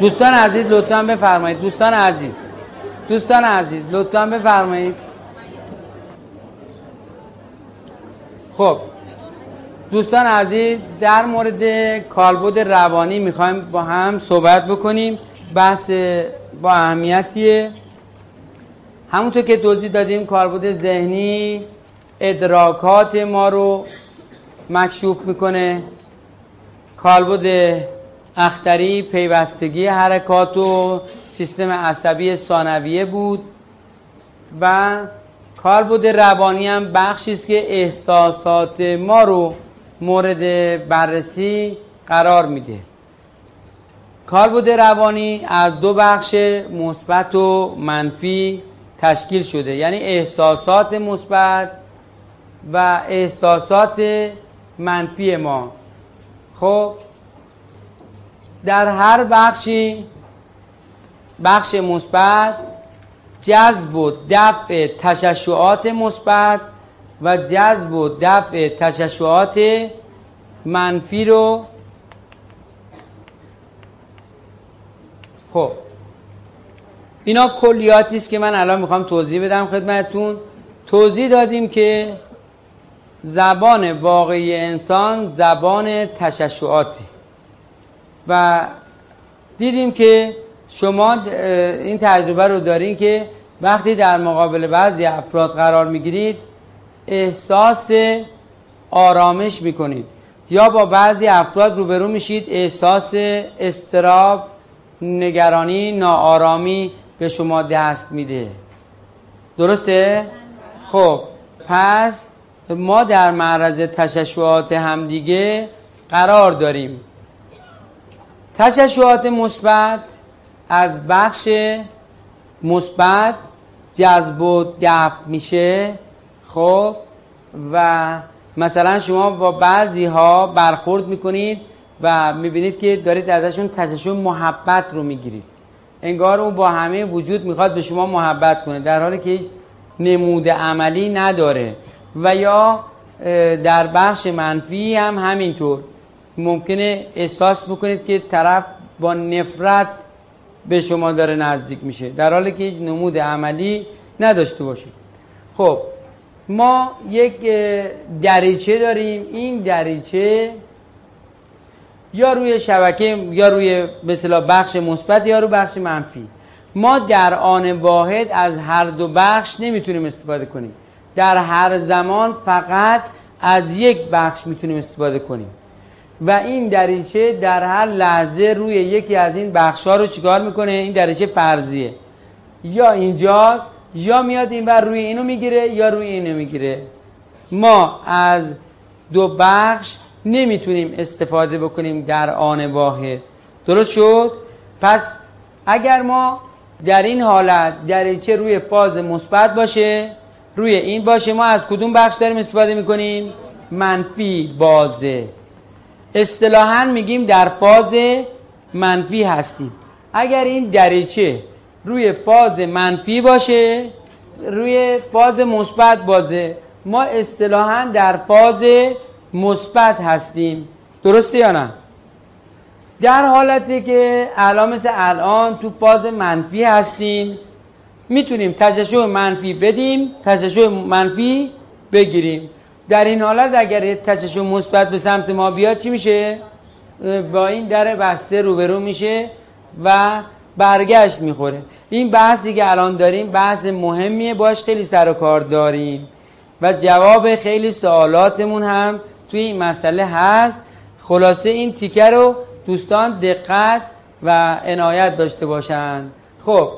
دوستان عزیز لطفا بفرمایید. دوستان عزیز. دوستان عزیز لطفا بفرمایید. خب. دوستان عزیز در مورد کالبد روانی می‌خوایم با هم صحبت بکنیم. بحث با اهمیتیه. همونطور که توضیح دادیم کالبد ذهنی ادراکات ما رو مکشوف می‌کنه. کالبد اختری پیوستگی حرکات و سیستم عصبی ثانویه بود و کالبد روانی هم بخشی است که احساسات ما رو مورد بررسی قرار میده. کالبد روانی از دو بخش مثبت و منفی تشکیل شده. یعنی احساسات مثبت و احساسات منفی ما. خب در هر بخشی بخش مثبت جذب و دفع تششعات مثبت و جذب و دفع تششعات منفی رو خب اینا کلیاتی است که من الان می‌خوام توضیح بدم خدمتتون. توضیح دادیم که زبان واقعی انسان زبان تششعاته. و دیدیم که شما این تجربه رو دارین که وقتی در مقابل بعضی افراد قرار می‌گیرید احساس آرامش می‌کنید. یا با بعضی افراد روبرو میشید احساس استراب نگرانی ناآرامی به شما دست میده. درسته؟ خب پس ما در معرض تششعات همدیگه قرار داریم. تششعات مثبت از بخش مثبت جذب و دفع میشه خب؟ و مثلا شما با بعضی ها برخورد می‌کنید و می‌بینید که دارید ازشون تششع محبت رو می‌گیرید. انگار اون با همه وجود می‌خواد به شما محبت کنه در حالی که هیچ نمود عملی نداره. و یا در بخش منفی هم همینطور. ممکنه احساس بکنید که طرف با نفرت به شما داره نزدیک میشه در حالی که هیچ نمود عملی نداشته باشید خب ما یک دریچه داریم. این دریچه یا روی شبکه یا روی مثلا بخش مثبت یا روی بخش منفی. ما در آن واحد از هر دو بخش نمی‌تونیم استفاده کنیم. در هر زمان فقط از یک بخش می‌تونیم استفاده کنیم. و این دریچه در هر لحظه روی یکی از این بخش ها رو چیکار می‌کنه؟ این دریچه فرضیه. یا اینجا یا میاد این بر روی اینو می‌گیره یا روی اینو می‌گیره. ما از دو بخش نمی‌تونیم استفاده بکنیم در آن واحد. درست شد؟ پس اگر ما در این حالت دریچه روی فاز مثبت باشه روی این باشه ما از کدوم بخش داریم استفاده می‌کنیم؟ منفی بازه. اصطلاحا میگیم در فاز منفی هستیم. اگر این دریچه روی فاز منفی باشه روی فاز مثبت بازه ما اصطلاحا در فاز مثبت هستیم. درسته یا نه؟ در حالتی که الان مثل الان تو فاز منفی هستیم می‌تونیم تششع منفی بدیم تششع منفی بگیریم. در این حالت اگر تششع مثبت به سمت ما بیاد چی میشه؟ با این در بسته روبرو میشه و برگشت می‌خوره. این بحثی که الان داریم بحث مهمیه باش خیلی سر و کار داریم. و جواب خیلی سوالاتمون هم توی این مسئله هست. خلاصه این تیکه رو دوستان دقت و عنایت داشته باشند خب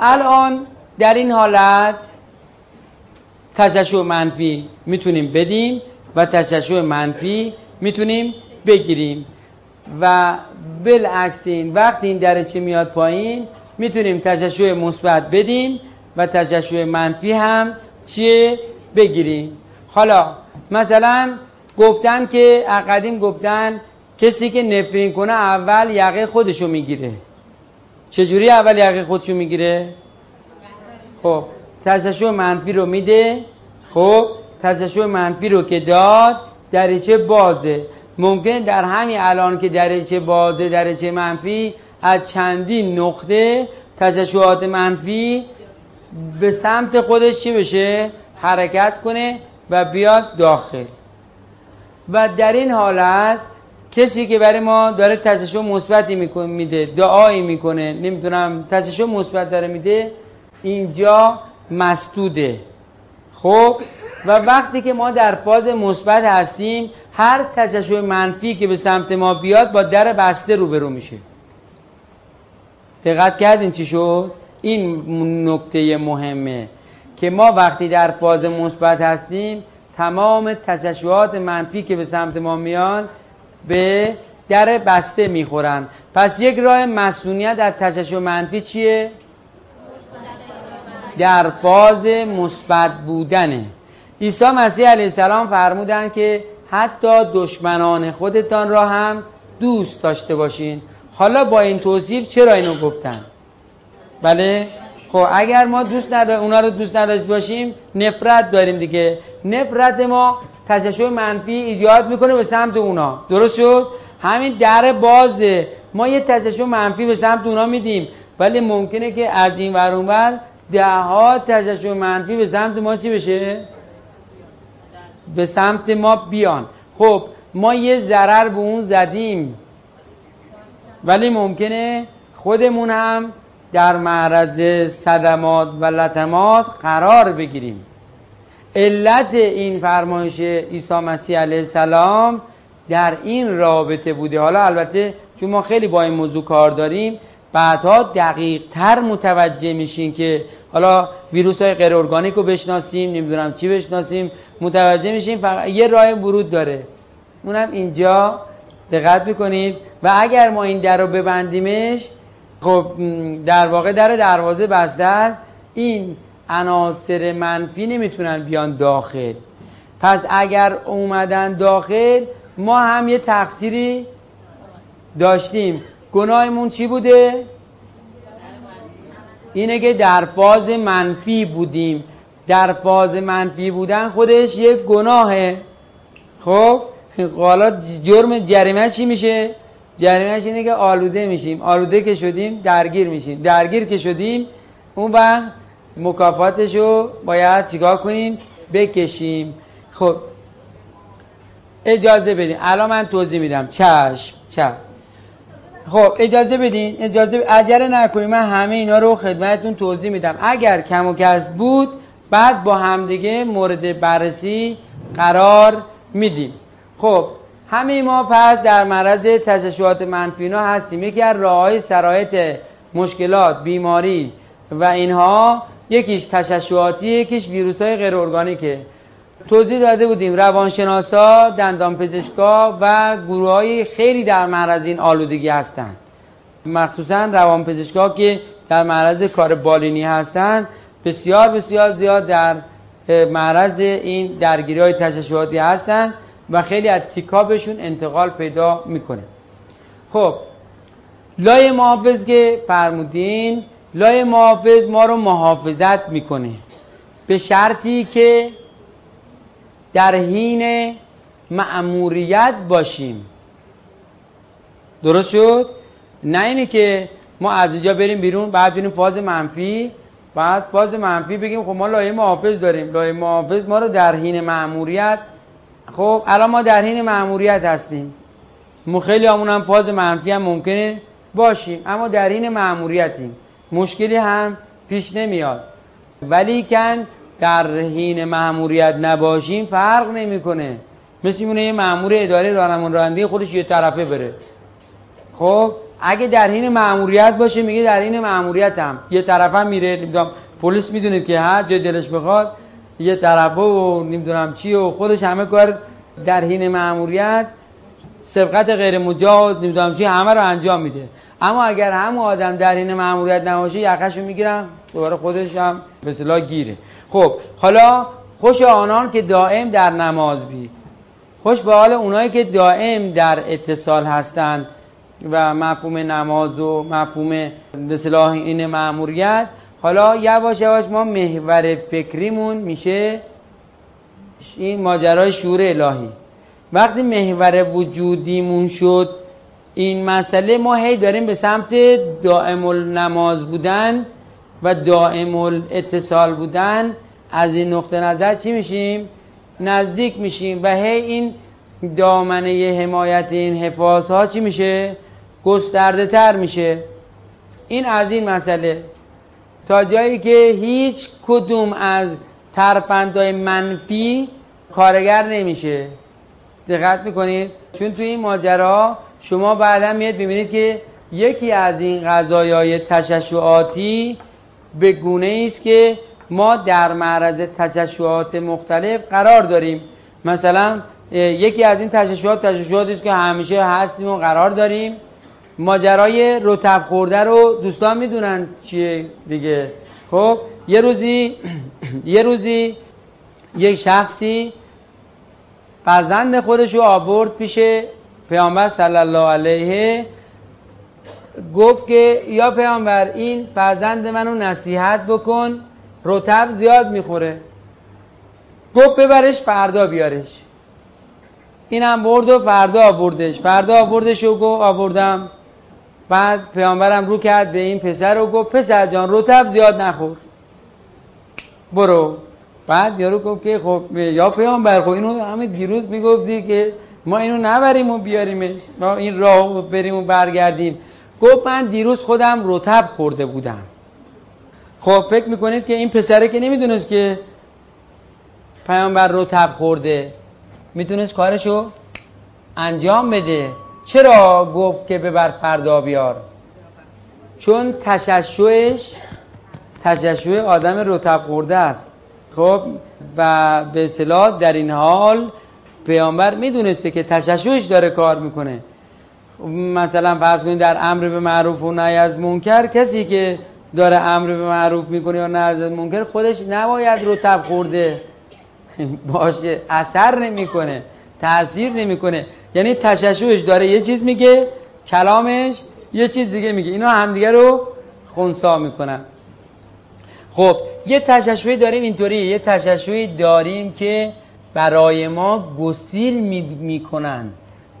الان در این حالت تششع منفی می‌تونیم بدیم و تششع منفی می‌تونیم بگیریم. و بالعکس این وقتی این درجه میاد پایین می‌تونیم تششع مثبت بدیم و تششع منفی هم چیه؟ بگیریم. حالا مثلا گفتن که قدیم گفتن کسی که نفرین کنه اول یقه خودشو می‌گیره. چجوری اول یقه خودشو می‌گیره؟ خب تششع منفی رو میده؟ خب تششع منفی رو که داد دریچه بازه. ممکن در همین الان که دریچه بازه دریچه منفی از چندین نقطه تشعشعات منفی به سمت خودش چی بشه؟ حرکت کنه و بیاد داخل. و در این حالت کسی که برای ما داره تشعشع مثبتی میده دعایی می‌کنه نمی‌دونم تشعشع مثبت داره میده اینجا مسدوده. خب؟ و وقتی که ما در فاز مثبت هستیم هر تشعشع منفی که به سمت ما بیاد با در بسته روبرو میشه. دقت کردین چی شد؟ این نکته مهمه که ما وقتی در فاز مثبت هستیم تمام تشعشعات منفی که به سمت ما میان به در بسته می‌خورن. پس یک راه مسئولیت در تشعشع منفی چیه؟ در فاز مثبت بودنه. عیسی مسیح علیه السلام فرمودن که حتی دشمنان خودتان را هم دوست داشته باشین. حالا با این توصیف چرا اینو گفتن؟ بله؟ خب اگر ما دوست ندار اونا رو دوست نداشت باشیم نفرت داریم دیگه. نفرت ما تشعشع منفی ایجاد می‌کنه به سمت اونا. درست شد؟ همین در بازه ما یه تشعشع منفی به سمت اونا میدیم. ولی ممکنه که از این ور ده ها تشعشع منفی به سمت ما چی بشه؟ به سمت ما بیان. خب ما یه ضرر به اون زدیم. ولی ممکنه خودمون هم در معرض صدمات و لطمات قرار بگیریم. علت این فرمایش عیسی مسیح علیه السلام در این رابطه بوده. حالا البته چون ما خیلی با این موضوع کار داریم بعدها دقیق تر متوجه میشین که حالا ویروس های غیر ارگانیک رو بشناسیم نمی‌دونم چی بشناسیم متوجه میشیم فقط یه راه ورود داره. اونم اینجا دقت می‌کنید. و اگر ما این در رو ببندیمش خب در واقع در دروازه بسته است. این عناصر منفی نمی‌تونن بیان داخل. پس اگر اومدن داخل ما هم یه تقصیری داشتیم. گناهمون چی بوده؟ اینه که در فاز منفی بودیم. در فاز منفی بودن خودش یک گناهه. خب؟ حالا جرم جریمه چی میشه؟ جریمهش اینه که آلوده میشیم. آلوده که شدیم درگیر میشیم. درگیر که شدیم اون وقت مکافاتش باید چیکار کنیم؟ بکشیم. خب اجازه بدین. الان من توضیح میدم. چشم چشم. خب اجازه بدین اجازه عجله نکنید من همه اینا رو خدمتتون توضیح میدم. اگر کم و کس بود بعد با همدیگه مورد بررسی قرار میدیم. خب همه ما پس در معرض تشعشعات منفینا هستیم. یکی از راه سرایت مشکلات بیماری و اینها یکیش تشعشعاتی یکیش ویروس های غیر ارگانیکه توضیح داده بودیم. روانشناسا دندان پزشکا و گروه های خیلی در معرض این آلودگی هستند. مخصوصا روان پزشکا که در معرض کار بالینی هستند بسیار بسیار زیاد در معرض این درگیری های تشعشعاتی هستند و خیلی از تیکابشون انتقال پیدا می‌کنه. خب لای محافظ که فرمودین لای محافظ ما رو محافظت می‌کنه. به شرطی که در حین معموریت باشیم. درست شد؟ نه اینه که ما از اینجا بریم بیرون بعد بریم فاز منفی بعد فاز منفی بگیم خب ما لایه محافظ داریم. لایه محافظ ما رو در حین معموریت خب الان ما در حین معموریت هستیم. ما خیلی هم فاز منفی هم ممکنه باشیم اما در حین معموریتیم مشکلی هم پیش نمیاد. ولی کن در حین معموریت نباشیم فرق نمی‌کنه. مثل اینه یه معمور اداره راهنمون راننده خودش یه طرفه بره. خب اگه در حین معموریت باشه میگه در حین معموریت هم. یه طرف هم میره نمی‌دونم پلیس می‌دونه که هر جای دلش بخواد. یه طرفه و نمی‌دونم چی و خودش همه کار در حین معموریت سبقت غیر مجاز نمی‌دونم چی همه رو انجام میده. اما اگر همون آدم در حین معمولیت نباشه یقهشو می‌گیرم دوباره خودش هم به گیره. خب حالا خوش آنان که دائم در نماز بی خوش به حال اونایی که دائم در اتصال هستند و مفهوم نماز و مفهوم به این معموریت حالا یواش یواش ما محور فکریمون میشه این ماجرای شعور الهی. وقتی محور وجودیمون شد این مسئله ما هی داریم به سمت دائم نماز بودن و دائم اتصال بودن از این نقطه نظر چی میشیم؟ نزدیک میشیم و هی این دامنه حمایت این حفاظ ها چی میشه؟ گسترده تر میشه این از این مسئله تا جایی که هیچ کدوم از ترفندهای منفی کارگر نمیشه دقت می‌کنید. چون توی این ماجرا شما بعدا میاد ببینید که یکی از این غذایای تششعاتی به گونه است که ما در معرض تششعات مختلف قرار داریم. مثلا یکی از این تششعات تششعاتی است که همیشه هستیم و قرار داریم. ماجرای رتب خورده رو دوستان می‌دونن چیه دیگه. خب یه روزی یه روزی یک شخصی فرزند خودش رو آورد پیش پیامبر صلی الله علیه. گفت که یا پیامبر این فرزند منو نصیحت بکن رتب زیاد می‌خوره. گفت ببرش فردا بیارش. اینم برد و فردا آوردش. فردا آوردش و گفت آوردم. بعد پیامبرم رو کرد به این پسر و گفت پسر جان رتب زیاد نخور. برو. بعد یارو گفت که خب یا پیامبر خب اینو همه دیروز می‌گفتی که ما اینو نبریم و بیاریمش ما این راه بریم و برگردیم. گفت من دیروز خودم رتب خورده بودم. خب فکر می‌کنید که این پسره که نمی‌دونست که پیامبر رتب خورده می‌تونست کارشو انجام بده. چرا گفت که ببر فردا بیار؟ چون تششوش تششوه آدم رتب خورده است. خب و به اصطلاح در این حال پیامبر می‌دونسته که تششوش داره کار می‌کنه. مثلا فرض کنید در امر به معروف و نهی از منکر کسی که داره امر به معروف می‌کنه یا نهی از منکر خودش نباید رتب خورده. باشه اثر نمی‌کنه تاثیر نمی‌کنه. یعنی تششوش داره. یه چیز میگه کلامش یه چیز دیگه میگه. اینا همدیگه رو خونسا می‌کنن. خب یه تششوی داریم اینطوری یه تششوی داریم که برای ما گسیل می‌کنن.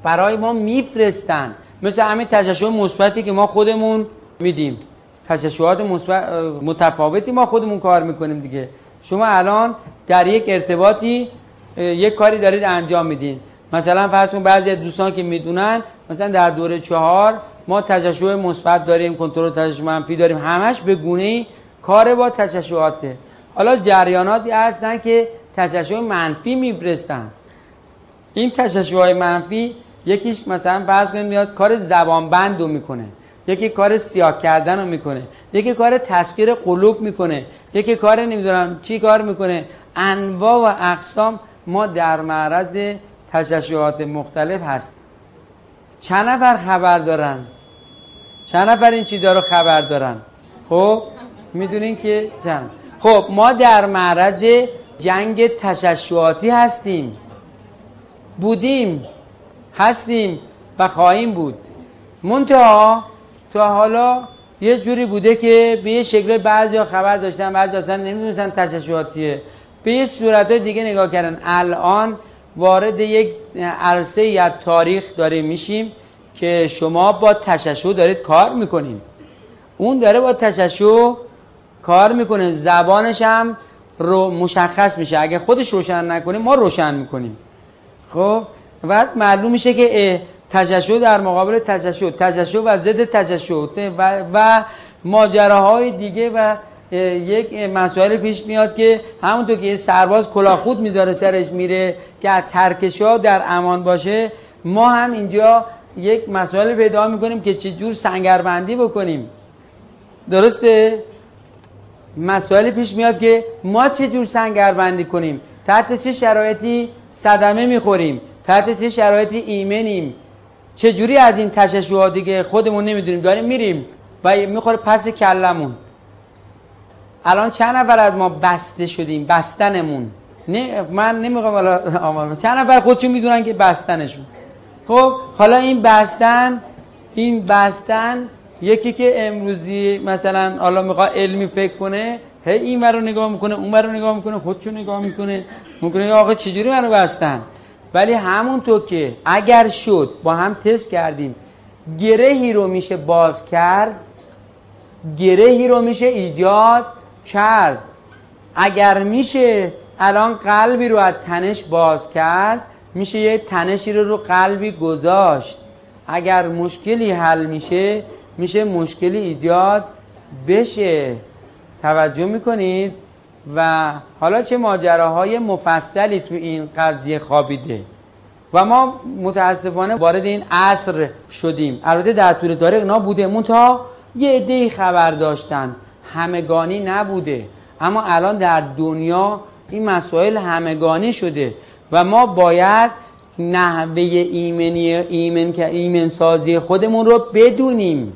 برای ما میفرستن. مثل همین تششوی مثبتی که ما خودمون میدیم. تششوات متفاوتی ما خودمون کار می‌کنیم دیگه. شما الان در یک ارتباطی یک کاری دارید انجام میدین. مثلا فرض کن بعضی دوستان که می‌دونن مثلا در دوره چهار ما تششع مثبت داریم کنترل تششع منفی داریم. همش به گونه کار با تششعاته. حالا جریاناتی هستن که تششع منفی میفرستن. این تششع منفی یکیش مثلا فرض کنیم میاد کار زبان بند رو می‌کنه. یکی کار سیاه کردن رو می‌کنه. یکی کار تسخیر قلوب می‌کنه. یکی کار نمی‌دونم چی کار می‌کنه. انواع و اقسام ما در معرض تششعات مختلف هست چند نفر خبر دارن؟ چند نفر این چیزا رو خبر دارن؟ خب؟ می‌دونین که چند خب ما در معرض جنگ تششعاتی هستیم. بودیم هستیم و خواهیم بود. منتها تا حالا یه جوری بوده که به یه شکل بعضی خبر داشتن بعضی اصلا نمی‌دونستن تششعاتیه. به یه صورت دیگه نگاه کردن. الان وارد یک عرصه یا تاریخ داریم میشیم که شما با تششع دارید کار می‌کنیم اون داره با تششع کار می‌کنه زبانش هم رو مشخص میشه. اگه خودش روشن نکنیم ما روشن می‌کنیم. خب؟ بعد معلوم میشه که تششع در مقابل تششع تششع و ضد تششع و, و ماجراهای دیگه و یک مسائل پیش میاد که همونطور که سرباز کلاخود می‌ذاره سرش میره که از ترکشا در امان باشه ما هم اینجا یک مسائل پیدا می‌کنیم که چجور سنگربندی بکنیم. درسته؟ مسائل پیش میاد که ما چجور سنگربندی کنیم؟ تحت چه شرایطی صدمه می‌خوریم؟ تحت چه شرایطی ایمنیم؟ چجوری از این تششوها دیگه خودمون نمی‌دونیم. داریم میریم و می‌خوره پس کلمون. الان چند نفر از ما بسته شدیم؟ بستنمون. نه من نمی‌خوام حالا چند نفر خودشون می‌دونن که بستنشون. خب حالا این بستن این بستن یکی که امروزی مثلا حالا می‌خواد علمی فکر کنه هی این رو نگاه می‌کنه اون رو نگاه می‌کنه خودشو نگاه می‌کنه می‌کنه آقا چجوری منو بستن؟ ولی همونطور که اگر شد با هم تست کردیم گرهی رو میشه باز کرد گرهی رو میشه ایجاد کرد. اگر میشه الان قلبی رو از تنش باز کرد میشه یه تنشی رو رو قلبی گذاشت. اگر مشکلی حل میشه میشه مشکلی ایجاد بشه. توجه می‌کنید؟ و حالا چه ماجراهای مفصلی تو این قضیه خوابیده؟ و ما متاسفانه وارد این عصر شدیم. البته در طول تاریخ اینا بوده تا یه عده خبر داشتن. همگانی نبوده. اما الان در دنیا این مسائل همگانی شده و ما باید نحوه ایمنی ایمن که ایمن سازی خودمون رو بدونیم.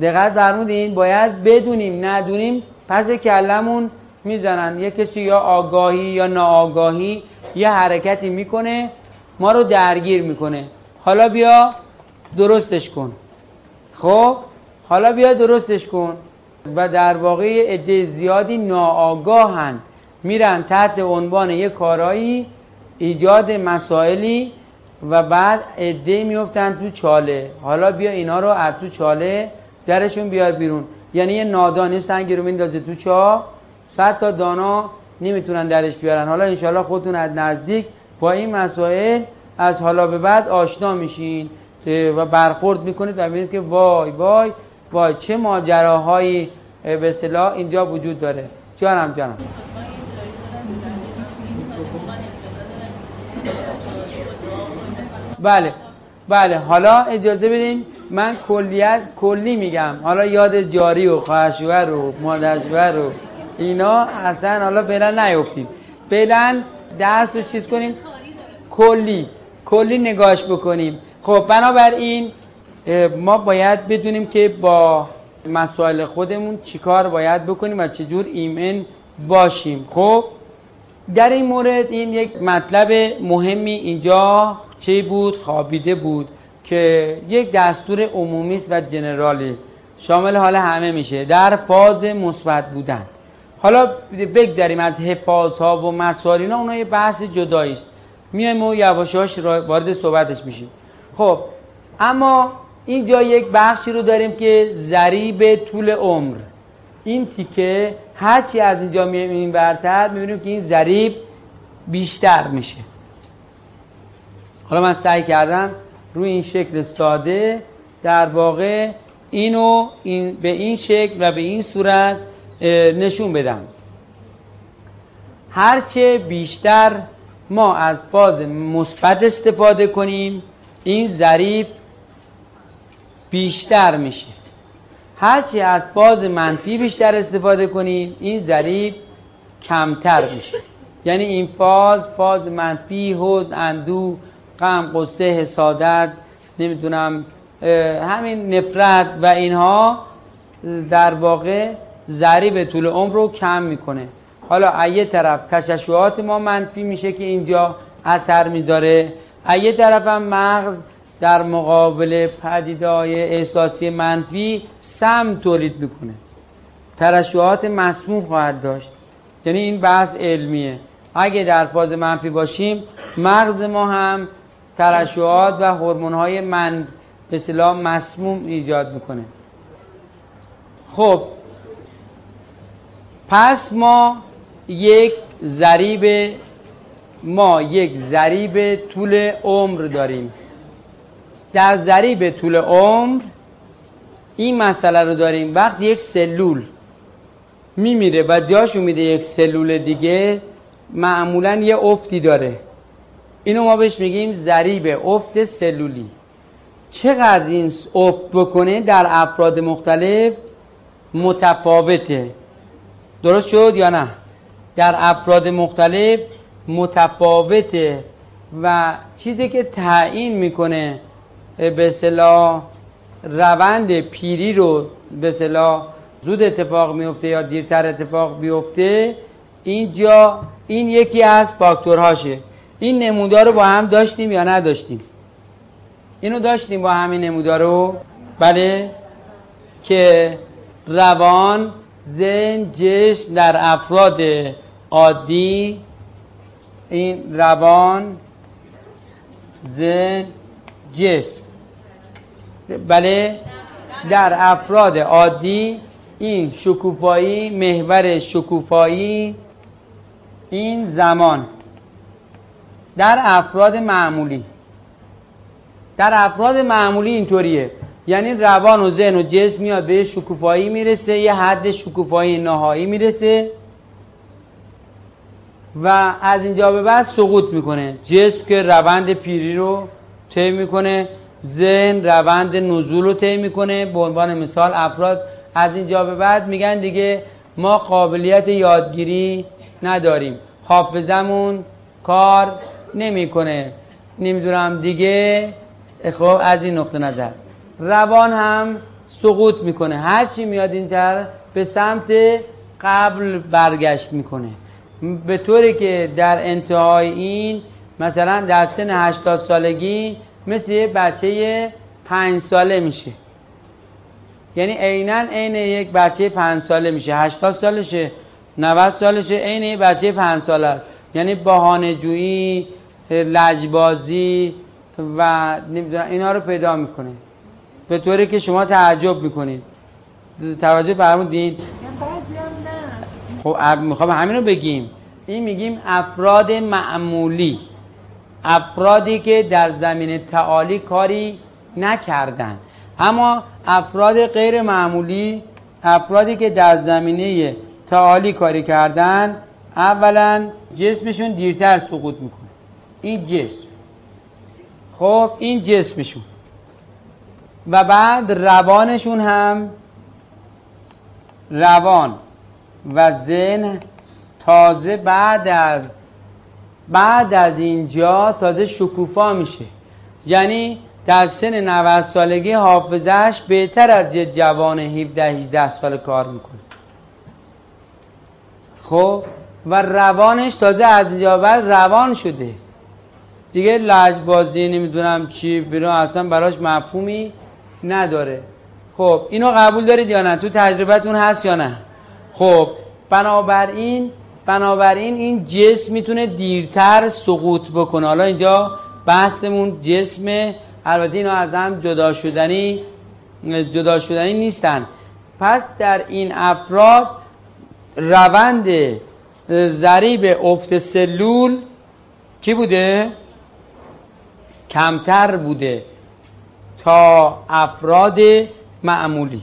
دقت فرمودین باید بدونیم ندونیم. پس کلمون می‌زنن یه کسی یا آگاهی یا ناآگاهی یه حرکتی می‌کنه ما رو درگیر می‌کنه. حالا بیا درستش کن. خب؟ حالا بیا درستش کن. و در واقع عده زیادی ناآگاهن. میرن تحت عنوان یه کارایی ایجاد مسائلی و بعد عده میفتن تو چاله. حالا بیا اینا رو از تو چاله درشون بیار بیرون. یعنی یه نادانی سنگی رو میندازه تو چاه صد تا دانا نمی‌تونن درش بیارن. حالا انشالله خودتون از نزدیک با این مسائل از حالا به بعد آشنا میشین و برخورد می‌کنید و می‌بینید که وای وای وای چه ماجراهایی به اصطلاح اینجا وجود داره. جانم جانم. بله بله. حالا اجازه بدین من کلیت کلی میگم. حالا یاد جاری و خواهشور و مادرشور و اینا اصلا حالا فعلا نیفتیم. فعلا درس رو چیز کنیم؟ کلی. کلی نگاش بکنیم. خب بنابراین ما باید بدونیم که با مسائل خودمون چیکار باید بکنیم و چجور ایمن باشیم. خب در این مورد این یک مطلب مهمی اینجا چه بود؟ خوابیده بود. که یک دستور عمومی است و جنرالی شامل حال همه میشه در فاز مثبت بودن. حالا بگذریم از حفاظ ها و اینا اونها یه بحث جدایی است. میایم و یواشاش وارد صحبتش میشیم. خب اما اینجا یک بخشی رو داریم که ضریب طول عمر. این تیکه هرچی از اینجا می‌بینیم برتر می‌بینیم که این ضریب بیشتر میشه. حالا من سعی کردم روی این شکل ساده در واقع اینو این به این شکل و به این صورت نشون بدم. هرچه بیشتر ما از فاز مثبت استفاده کنیم این ضریب بیشتر میشه. هرچی از فاز منفی بیشتر استفاده کنیم این ضریب کمتر میشه. یعنی این فاز فاز منفی هود اندو غم قصه حسادت نمی‌دونم همین نفرت و اینها در واقع ضریب طول عمر رو کم می‌کنه. حالا ایه طرف تششعات ما منفی میشه که اینجا اثر می‌ذاره. ایه طرف هم مغز در مقابل پدیدهای احساسی منفی سم تولید می‌کنه. ترشوهات مسموم خواهد داشت. یعنی این بحث علمیه. اگه در فاز منفی باشیم مغز ما هم ترشوهات و هورمون های من به مسموم ایجاد می‌کنه. خب پس ما یک ضریب ما یک ضریب طول عمر داریم. در ضریب طول عمر این مسئله رو داریم. وقتی یک سلول میمیره و جاشو میده یک سلول دیگه معمولا یه افتی داره. اینو ما بهش میگیم ضریب افت سلولی. چقدر این افت بکنه در افراد مختلف متفاوته. درست شد یا نه؟ در افراد مختلف متفاوته و چیزی که تعیین می‌کنه به صلاح روند پیری رو به صلاح زود اتفاق میفته یا دیرتر اتفاق بیفته اینجا این یکی از فاکتورهاشه. این نمودار رو با هم داشتیم یا نداشتیم؟ اینو داشتیم با همین نمودار رو؟ بله. که روان ذهن جسم در افراد عادی این روان ذهن جسم. بله. در افراد عادی این شکوفایی محور شکوفایی این زمان. در افراد معمولی. در افراد معمولی اینطوریه. یعنی روان و ذهن و جسم میاد به شکوفایی می‌رسه یه حد شکوفایی نهایی می‌رسه و از اینجا به بعد سقوط می‌کنه. جسم که روند پیری رو طی می‌کنه ذهن روند نزول رو طی می‌کنه. به عنوان مثال افراد از اینجا به بعد میگن دیگه ما قابلیت یادگیری نداریم. حافظمون کار نمی‌کنه. نمی‌دونم دیگه. خب از این نقطه نظر. روان هم سقوط می‌کنه. هر چی میاد اینتر به سمت قبل برگشت می‌کنه. به طوری که در انتهای این مثلا در سن 80 سالگی مثل یه بچه پنج ساله میشه. یعنی عینا عین یک بچه پنج ساله میشه. 80 سالشه 90 سالشه عین یک بچه پنج ساله است. یعنی بهانه جویی لجبازی و نمی‌دونم اینا رو پیدا می‌کنه. به طوری که شما تعجب می‌کنید. توجه فرمودین. خب می‌خوام همین رو بگیم. این میگیم افراد معمولی. افرادی که در زمین تعالی کاری نکردن. اما افراد غیر معمولی افرادی که در زمینه تعالی کاری کردن اولا جسمشون دیرتر سقوط می‌کنه. این جسم. خب این جسمشون. و بعد روانشون هم روان و ذهن تازه بعد از بعد از اینجا تازه شکوفا میشه. یعنی در سن 90 سالگی حافظش بهتر از یه جوان 17 18 سال کار می‌کنه. خب و روانش تازه از اینجا بعد روان شده. دیگه لجبازی نمی‌دونم چی بیرون اصلا براش مفهومی نداره. خب اینو قبول دارید یا نه؟ تو تجربتون هست یا نه؟ خب بنابراین بنابراین این جسم می‌تونه دیرتر سقوط بکنه. حالا اینجا بحثمون جسم البته اینا از هم جدا شدنی جدا شدنی نیستن. پس در این افراد روند ضریب افت سلول چی بوده؟ کمتر بوده تا افراد معمولی.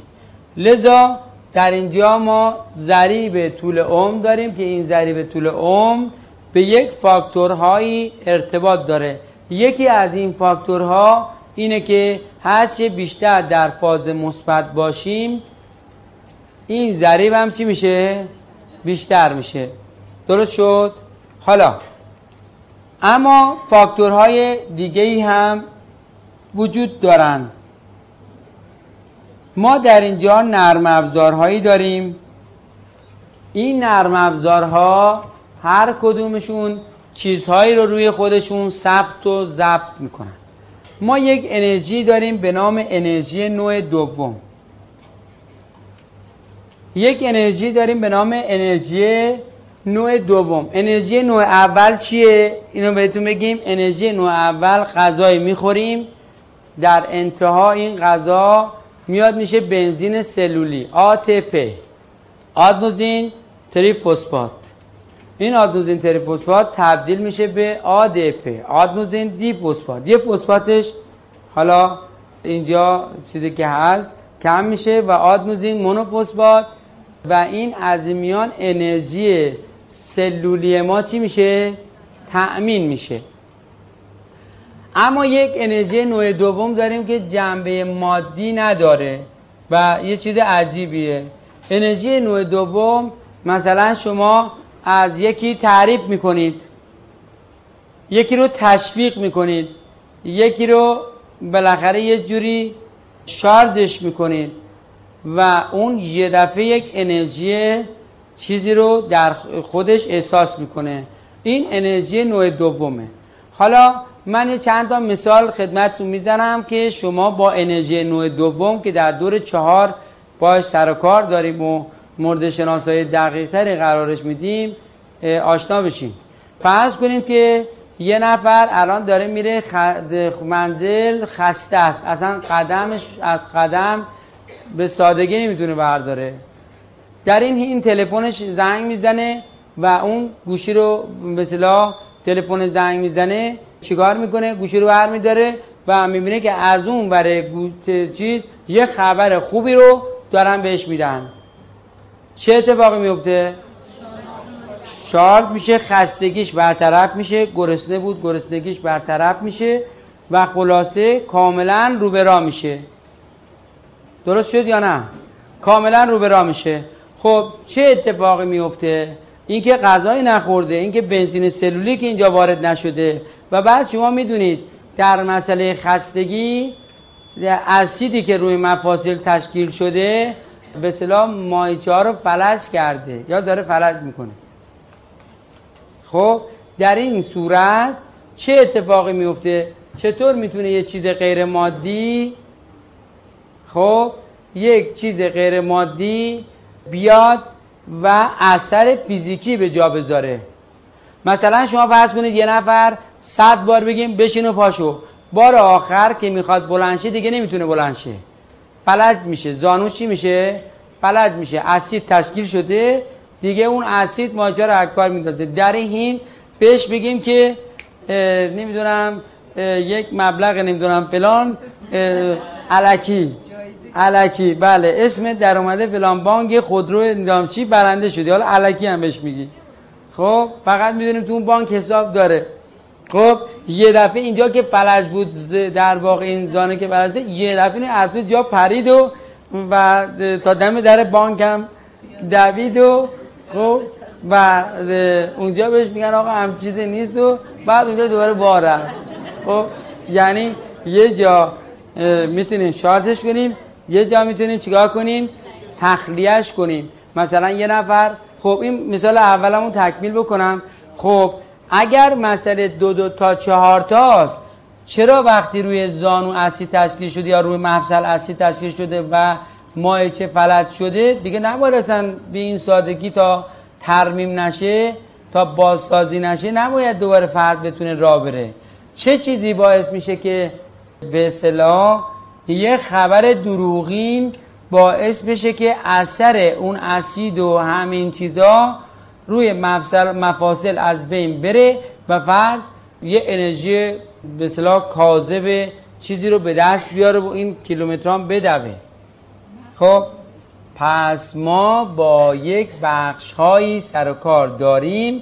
لذا در اینجا ما ضریب طول عمر داریم که این ضریب طول عمر به یک فاکتورهایی ارتباط داره. یکی از این فاکتورها اینه که هرچه بیشتر در فاز مثبت باشیم این ضریب هم چی میشه؟ بیشتر میشه. درست شد؟ حالا اما فاکتورهای دیگه ای هم وجود دارن ما در اینجا نرم افزارهایی داریم. این نرم افزارها هر کدومشون چیزهایی رو روی خودشون ثبت و ضبط می‌کنن. ما یک انرژی داریم به نام انرژی نوع دوم. یک انرژی داریم به نام انرژی نوع دوم. انرژی نوع اول چیه؟ اینو بهتون بگیم. انرژی نوع اول غذای می‌خوریم. در انتها این غذا میاد میشه بنزین سلولی ATP آدنوزین تریفوسفات این آدنوزین تریفوسفات تبدیل میشه به ADP آدنوزین دی فسفات یه فسفاتش حالا اینجا چیزی که هست کم میشه و آدنوزین مونوفسفات و این از میان انرژی سلولی ما چی میشه؟ تأمین میشه. اما یک انرژی نوع دوم داریم که جنبه مادی نداره و یه چیز عجیبیه. انرژی نوع دوم مثلا شما از یکی تعریف می‌کنید. یکی رو تشویق می‌کنید. یکی رو بالاخره یه جوری شارژش می‌کنید. و اون یه دفعه یک انرژی چیزی رو در خودش احساس می‌کنه. این انرژی نوع دومه. حالا من یه چند تا مثال خدمتتون می‌زنم که شما با انرژی نوع دوم که در دور چهار باش سر کار داریم و مورد شناسایی دقیق تری قرارش میدیم آشنا بشیم فرض کنید که یه نفر الان داره میره. منزل خسته است. اصلا قدمش از قدم به سادگی نمی‌تونه برداره. در این این تلفنش زنگ می‌زنه و اون گوشی رو به تلفن زنگ می‌زنه چیکار می‌کنه؟ گوشی رو بر میداره و می‌بینه که از اون برای چیز یه خبر خوبی رو دارن بهش میدن. چه اتفاقی میفته شارد میشه خستگیش برطرف میشه گرسنه بود گرسنگیش برطرف میشه و خلاصه کاملا رو میشه. درست شد یا نه؟ کاملا رو میشه. خب چه اتفاقی میفته اینکه غذایی نخورده اینکه بنزین سلولی که اینجا وارد نشده. و بعد شما می‌دونید در مسئله خستگی اسیدی که روی مفاصل تشکیل شده به صلاح مایچه ها رو فلج کرده. یا داره فلج می‌کنه. خب در این صورت چه اتفاقی میفته چطور می‌تونه یه چیز غیر مادی خب یک چیز غیر مادی بیاد و اثر فیزیکی به جا بذاره. مثلا شما فرض کنید یه نفر صد بار بگیم بشین و پاشو. بار آخر که می‌خواد بلنشه دیگه نمی‌تونه بلنشه فلج میشه. زانوش چی میشه؟ فلج میشه. اسید تشکیل شده. دیگه اون اسید ماجرا از کار میندازه. در این بهش بگیم که نمی‌دونم یک مبلغ نمی‌دونم فلان علکی علکی. بله اسم در اومده فلان بانک خودرو نظام چی برنده شدی حالا علکی هم بهش میگی. خب فقط می‌دونیم تو اون بانک حساب داره. خب یه دفعه اینجا که فلج بود در واقع این زانه که فلج یه دفعه این جا پرید و و تا دم در بانک هم دوید و خب و اونجا بهش میگن آقا هم چیزی نیست و بعد اونجا دوباره باره خب یعنی یه جا می‌تونیم شارتش کنیم. یه جا می‌تونیم چیکار کنیم؟ تخلیهش کنیم. مثلا یه نفر خب این مثال اولمون تکمیل بکنم. خب اگر مسئله دو دو تا چهار تاست چرا وقتی روی زانو اسید تشکیل شده یا روی مفصل اسید تشکیل شده و مایچه فلج شده؟ دیگه نباید اصلا به این سادگی تا ترمیم نشه تا بازسازی نشه نباید دوباره فرد بتونه را بره. چه چیزی باعث میشه که؟ به اصطلاح یه خبر دروغین باعث بشه که اثر اون اسید و همین چیزا روی مفصل مفاصل از بین بره و فرد یه انرژی به اصطلاح کاذب چیزی رو به دست بیاره و این کیلومتران بدوه. خب پس ما با یک بخش هایی سر و کار داریم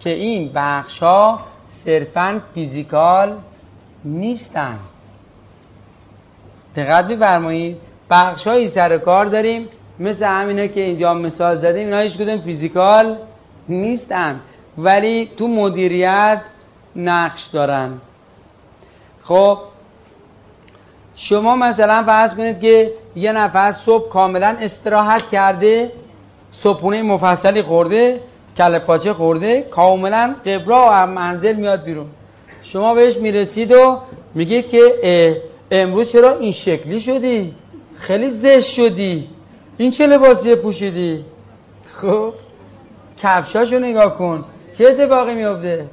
که این بخش ها صرفا فیزیکال نیستن. دقت بفرمایید. بخش هایی سر کار داریم. مثل همینه که اینجا مثال زدیم. اینا هیچ کدوم فیزیکال نیستن. ولی تو مدیریت نقش دارن. خب شما مثلا فرض کنید که یه نفر صبح کاملا استراحت کرده صبحونه مفصلی خورده کله پاچه خورده کاملا قبرا و منزل میاد بیرون. شما بهش می‌رسید و میگه که امروز چرا این شکلی شدی؟ خیلی زشت شدی. این چه لباسیه پوشیدی؟ خب کفشاشو نگاه کن. چه اتفاقی میفته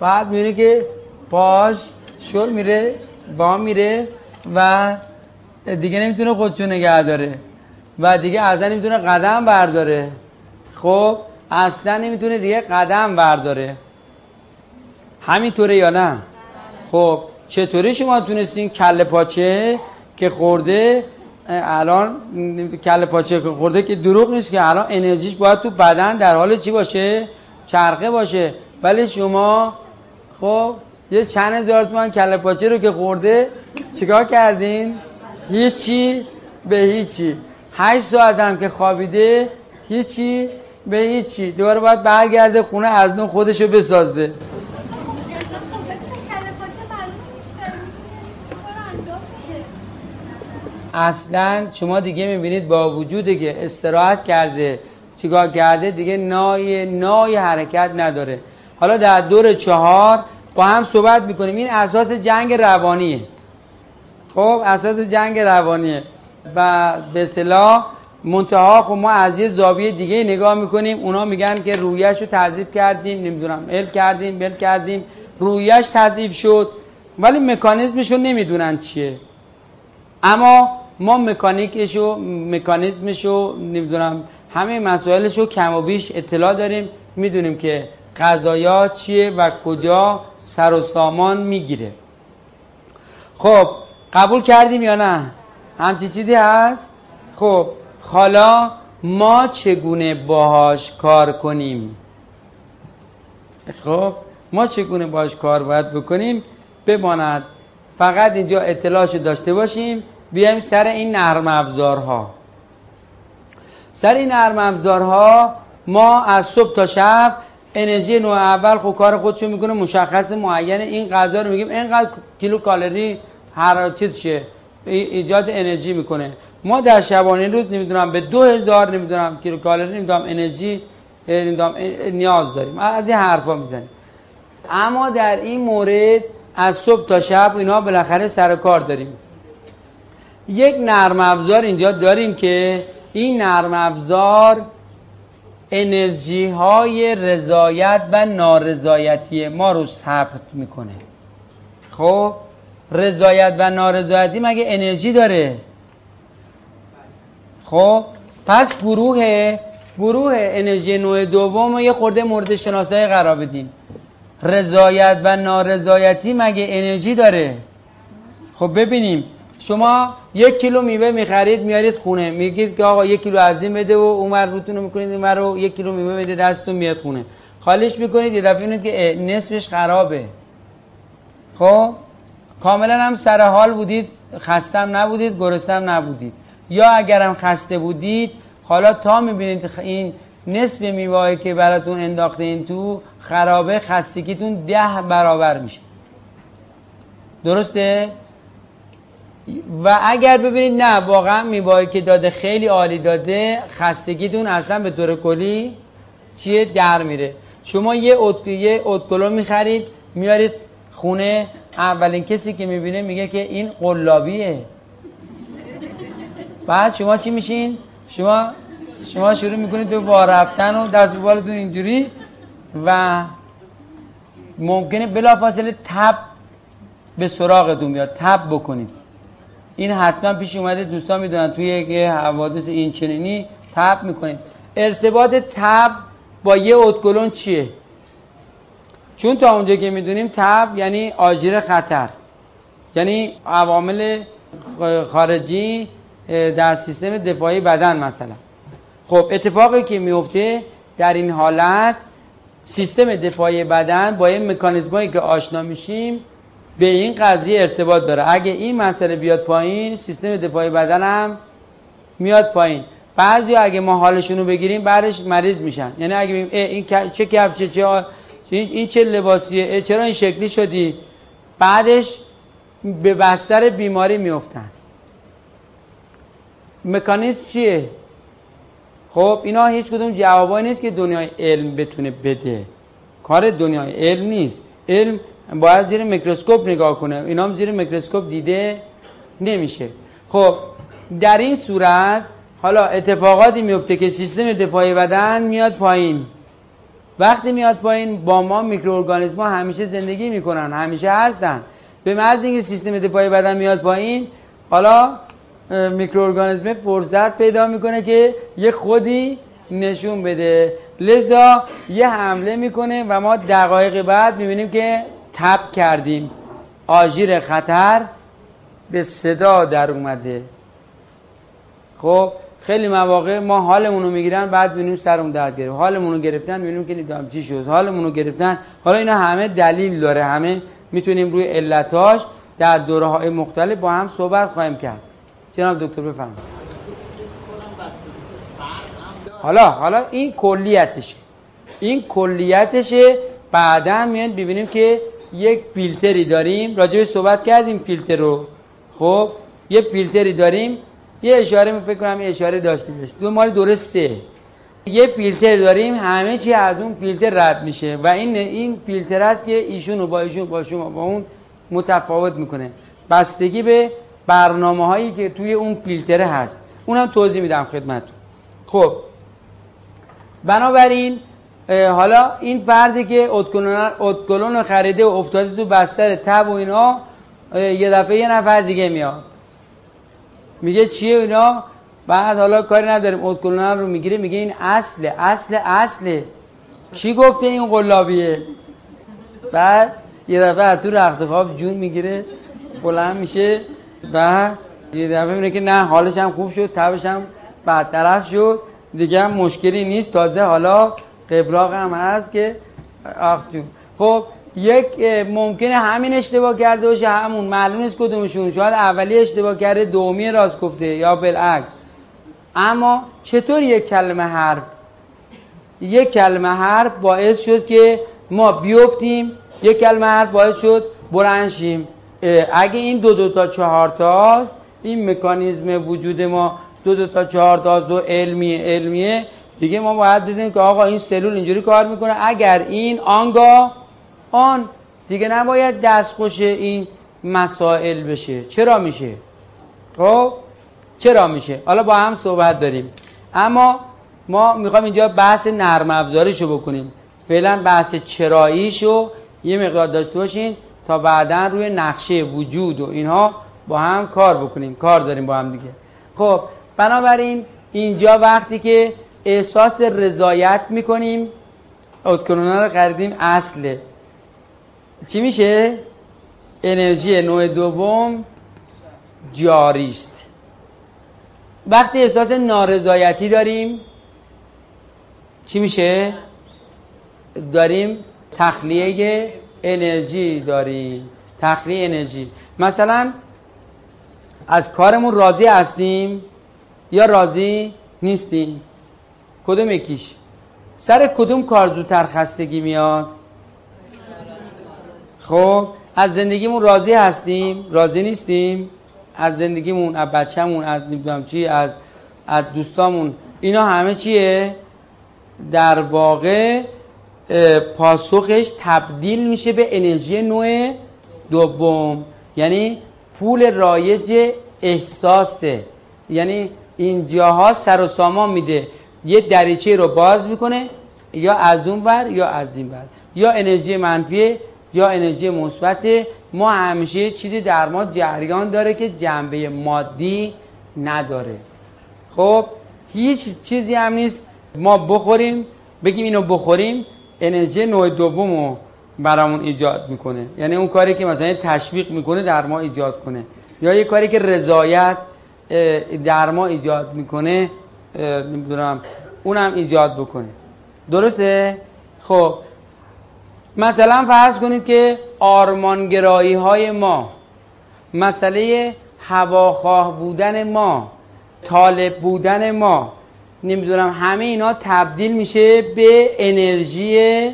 بعد میره که پاش شل میره با میره و دیگه نمی‌تونه خودشو نگه داره و دیگه اصلا نمی‌تونه قدم برداره. خب اصلا نمی‌تونه دیگه قدم برداره. همینطوره یا نه؟ خب چطوری شما تونستین کله پاچه که خورده الان کله پاچه که خورده که دروغ نیست که الان انرژیش باید تو بدن در حال چی باشه؟ چرخه باشه. ولی شما خب یه چند هزار تومن کله پاچه رو که خورده چیکار کردین؟ هیچی به هیچی. هشت ساعت هم که خوابیده هیچی به هیچی. دوباره باید برگرده خونه از نو خودشو بسازه. اصلا شما دیگه می‌بینید با وجودی که استراحت کرده چیکار کرده؟ دیگه نای نای حرکت نداره. حالا در دور چهار با هم صحبت می‌کنیم. این اساس جنگ روانیه. خب اساس جنگ روانیه. و به صلاح منتها خب ما از یه زاویه دیگه نگاه می‌کنیم. اونا میگن که رویش رو تضیف کردیم نمی‌دونم ال کردیم بل کردیم. رویش تضیف شد. ولی مکانیزمش رو نمی‌دونن چیه. اما ما مکانیکش و مکانیزمش رو نمی‌دونم همه مسائلش رو کم و بیش اطلاع داریم. می‌دونیم که غذایا چیه و کجا سر و سامان می‌گیره. خب قبول کردیم یا نه؟ همچی چیزی هست؟ خب حالا ما چگونه باهاش کار کنیم؟ خب ما چگونه باهاش کار باید بکنیم؟ بماند. فقط اینجا اطلاعش داشته باشیم. بیایم سر این نرم افزارها. سر این نرم افزارها ما از صبح تا شب انرژی نوع اول خب کار خودشو می‌کنه مشخص معین این غذا رو میگیم. اینقدر کیلو کالری هر چیز شه ایجاد انرژی می‌کنه. ما در شبانه روز نمی‌دونم به دو هزار نمی‌دونم کیلو کالری نمی‌دونم انرژی نمی‌دونم نیاز داریم. از این حرفا می‌زنیم. اما در این مورد از صبح تا شب اینا بالاخره سر کار داریم. یک نرم افزار اینجا داریم که این نرم افزار انرژی های رضایت و نارضایتی ما رو ثبت می‌کنه. خب رضایت و نارضایتی مگه انرژی داره؟ خب پس گروه گروه انرژی نوع دوم رو یه خورده مورد شناسایی قرار بدین. رضایت و نارضایتی مگه انرژی داره؟ خب ببینیم. شما یک کیلو میوه می‌خرید میارید خونه. میگید که آقا یک کیلو از این بده و اون روتون رو می‌کنید این رو یک کیلو میوه بده دستتون میاد خونه. خالیش می‌کنید یه دفعه که نصفش خرابه. خب؟ کاملا هم سر حال بودید خستم نبودید گرستم نبودید. یا اگرم خسته بودید حالا تا می‌بینید این نصف میوه که براتون انداخته این تو خرابه خستگیتون ده برابر میشه. درسته؟ و اگر ببینید نه واقعا میوهی که داده خیلی عالی داده خستگیتون اصلا به طور کلی چیه در میره. شما یه اتکلو می‌خرید میارید خونه اولین کسی که می‌بینه میگه که این قلابیه. بعد شما چی میشین؟ شما شما شروع می‌کنید به رفتن و دست بالتون اینجوری و ممکنه بلافاصله تب به سراغتون بیاد تب بکنید. این حتما پیش اومده دوستان می‌دونن توی یه حوادث این چنینی تب می‌کنید. ارتباط تب با یه اتگلون چیه؟ چون تا اونجا که می‌دونیم تب یعنی آژیر خطر. یعنی عوامل خارجی در سیستم دفاعی بدن مثلا. خب اتفاقی که میفته در این حالت سیستم دفاعی بدن با این مکانیزمایی که آشنا میشیم به این قضیه ارتباط داره. اگه این مسئله بیاد پایین سیستم دفاعی بدن میاد پایین. بعضی اگه ما حالشون رو بگیریم بعدش مریض میشن. یعنی اگه بگیم این چه کفچه چه این چه لباسیه چرا این شکلی شدی؟ بعدش به بستر بیماری میفتن مکانیزم چیه؟ خب اینا هیچ کدوم جوابایی نیست که دنیای علم بتونه بده. کار دنیای علم نیست. علم باید زیر میکروسکوپ نگاه کنه. اینا هم زیر میکروسکوپ دیده نمیشه. خب در این صورت حالا اتفاقاتی میفته که سیستم دفاعی بدن میاد پایین. وقتی میاد پایین با ما میکروارگانیسم ها همیشه زندگی می‌کنن همیشه هستن. به محض اینکه سیستم دفاعی بدن میاد پایین حالا میکروارگانیسم فرصت پیدا می‌کنه که یه خودی نشون بده. لذا یه حمله می‌کنه و ما دقایق بعد می‌بینیم که تب کردیم. آژیر خطر به صدا در اومده. خب خیلی مواقع ما حالمون رو می‌گیرن بعد ببینیم سرمون درد گرفت. حالمون رو گرفتن ببینیم که نیدام چی شد. حالمون رو گرفتن. حالا اینا همه دلیل داره. همه می‌تونیم روی علتاش در دوره های مختلف با هم صحبت خواهیم کرد. جناب دکتر بفرمایید. حالا حالا این کلیتشه. این کلیتشه. بعدا میاد ببینیم که یک فیلتری داریم. راجع صحبت کردیم فیلتر رو. خب یه فیلتری داریم. یه اشاره می فکر کنم اشاره داشتیم دو مال درسته. یه فیلتر داریم همه چی از اون فیلتر رد میشه. و این این فیلتر است که ایشون و با ایشون با شما با اون متفاوت می‌کنه. بستگی به برنامه هایی که توی اون فیلتر هست. اونم توضیح میدم خدمتتون. خب. بنابراین حالا این فردی که اتکلون رو خریده و افتاده تو بستر تب و اینا یه دفعه یه نفر دیگه میاد. میگه چیه اینا؟ بعد حالا کاری نداریم اتکلون رو می‌گیره میگه این اصله اصل اصله. کی گفته این قلابیه؟ بعد یه دفعه از تو رخت خواب جون می‌گیره بلند میشه و یه دفعه میگه که نه حالش هم خوب شد تبش هم طرف شد. دیگه هم مشکلی نیست. تازه حالا قبراق هم هست که آخ جون خب یک ممکنه همین اشتباه کرده باشه همون معلوم نیست کدومشون. شاید اولی اشتباه کرده دومی راست گفته یا بالعکس. اما چطور یک کلمه حرف؟ یک کلمه حرف باعث شد که ما بیفتیم یک کلمه حرف باعث شد بلند شیم. اگه این دو دو تا چهار تاست این مکانیزم وجود ما دو دو تا چهار تاست دو علمی علمیه. دیگه ما باید بدونیم که آقا این سلول اینجوری کار می‌کنه. اگر این آنگاه آن دیگه نباید دستخوش این مسائل بشه. چرا میشه؟ خب؟ چرا میشه؟ حالا با هم صحبت داریم. اما ما می‌خوام اینجا بحث نرم افزارشو بکنیم. فعلا بحث چراییشو یه مقدار داشته باشین تا بعدا روی نقشه وجود و اینها با هم کار بکنیم. کار داریم با هم دیگه. خب بنابراین اینجا وقتی که احساس رضایت می‌کنیم. اوتکرونا رو خریدیم اصله. چی میشه؟ انرژی نوع دوم جاریست. وقتی احساس نارضایتی داریم چی میشه؟ داریم تخلیه انرژی داریم. تخلیه انرژی. مثلا از کارمون راضی هستیم یا راضی نیستیم؟ کدوم یکیش؟ سر کدوم کار زودتر خستگی میاد؟ خب از زندگیمون راضی هستیم؟ راضی نیستیم؟ از زندگیمون از بچه‌مون از نمی‌دونم چی از از دوستامون اینا همه چیه؟ در واقع پاسخش تبدیل میشه به انرژی نوع دوم. یعنی پول رایج احساسه. یعنی اینجاها سر و سامان میده. یه دریچه رو باز می‌کنه یا از اون بر یا از این بر یا انرژی منفی یا انرژی مثبت. ما همیشه چیزی در ما جریان داره که جنبه مادی نداره. خب هیچ چیزی هم نیست. ما بخوریم بگیم اینو بخوریم انرژی نوع دوم رو برامون ایجاد می‌کنه. یعنی اون کاری که مثلا تشویق می‌کنه در ما ایجاد کنه. یا یه کاری که رضایت در ما ایجاد می‌کنه نمی‌دونم. اونم ایجاد بکنه. درسته؟ خب. مثلا فرض کنید که آرمانگرایی های ما مسئله هواخواه بودن ما طالب بودن ما نمی‌دونم همه اینا تبدیل میشه به انرژی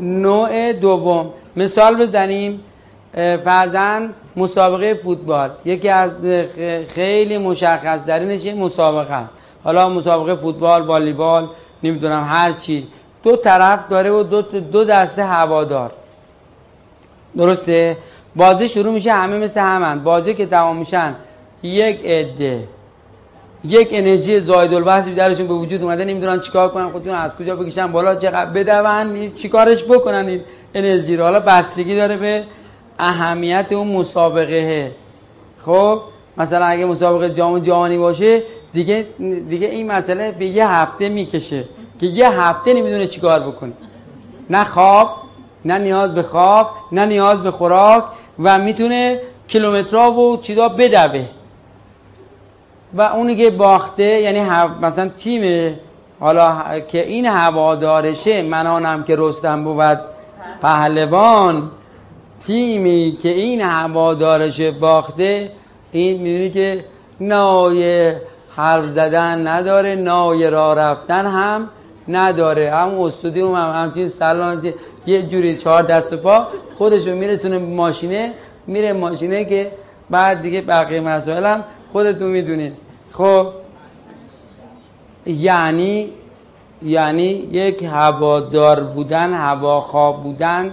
نوع دوم. مثال بزنیم. فرزن مسابقه فوتبال. یکی از خیلی مشخص درینش مسابقه حالا مسابقه فوتبال والیبال نمی‌دونم هر چی. دو طرف داره و دو, دو دسته هوادار. درسته؟ بازی شروع میشه همه مثل همن. بازی که تمام میشن یک عده. یک انرژی زاید البحث درشون به وجود اومده. نمی‌دونن چیکار کنن خودشون از کجا بکشن بالا چقدر بدون چیکارش بکنن این انرژی رو. حالا بستگی داره به اهمیت اون مسابقه. خب مثلا اگه مسابقه جام جهانی باشه دیگه دیگه این مسئله به یه هفته می‌کشه. که یه هفته نمی‌دونه چیکار بکنه نه خواب نه نیاز به خواب نه نیاز به خوراک و می‌تونه کیلومترها و چیزا بدوه. و اونی که باخته یعنی مثلا تیم حالا که این هوادارشه منانم که رستم بود پهلوان تیمی که این هوادارش باخته این می‌دونی که نای حرف زدن نداره نای را رفتن هم نداره. هم استودی هم همچین سلان یه جوری چهار دست پا خودشو میرسونه ماشینه میره ماشینه که بعد دیگه بقیه مسائل هم خودتون می‌دونید. خب یعنی یعنی یک هوادار بودن هواخواب بودن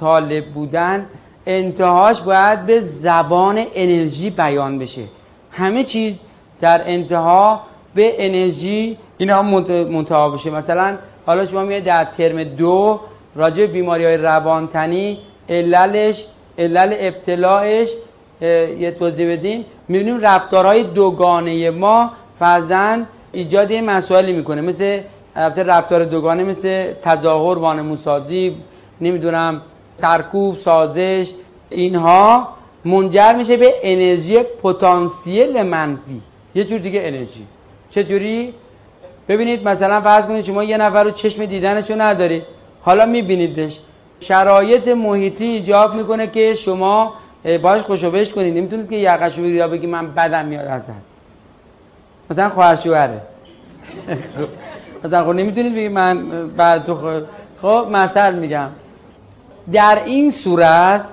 طالب بودن انتهاش باید به زبان انرژی بیان بشه. همه چیز در انتها به انرژی اینا منتها بشه مثلا حالا شما میاد در ترم دو راجع بیماری های روانتنی عللش علل ابتلاعش یه توضیح بدیم می‌بینیم رفتارهای دوگانه ما فرزن ایجاد یه مسائلی می‌کنه. مثل رفتار دوگانه مثل تظاهر وانموسازی نمی‌دونم سرکوب سازش اینها منجر میشه به انرژی پتانسیل منفی. یه جور دیگه انرژی. چه جوری ببینید مثلا فرض کنید شما یه نفر رو چشم دیدنشو ندارید. حالا میبینیدش. شرایط محیطی ایجاب می‌کنه که شما باش خوشو کنید. نمی‌تونید که یقشو بگیرید یا بگی من بدم میاد ازت. مثلا خواهر شوهره. مثلا خب نمی‌تونید بگید من بعد تو خب, خب مثل میگم. در این صورت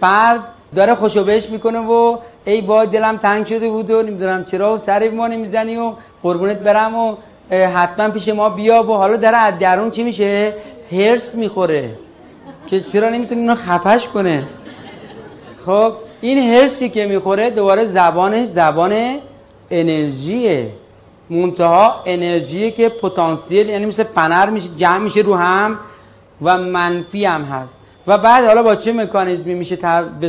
فرد داره خوشو بهش می‌کنه و ای با دلم تنگ شده بود و نمی‌دونم چرا و سر ما نمی‌زنی و قربونت برم و حتما پیش ما بیا و حالا از درون چی میشه؟ هرس می‌خوره. که چرا نمی‌تونه اینو خفش کنه؟ خب این هرسی که می‌خوره دوباره زبانش زبان انرژیه. منتها انرژی که پتانسیل یعنی مثل فنر میشه جمع میشه رو هم و منفی هم هست. و بعد حالا با چه مکانیزمی میشه به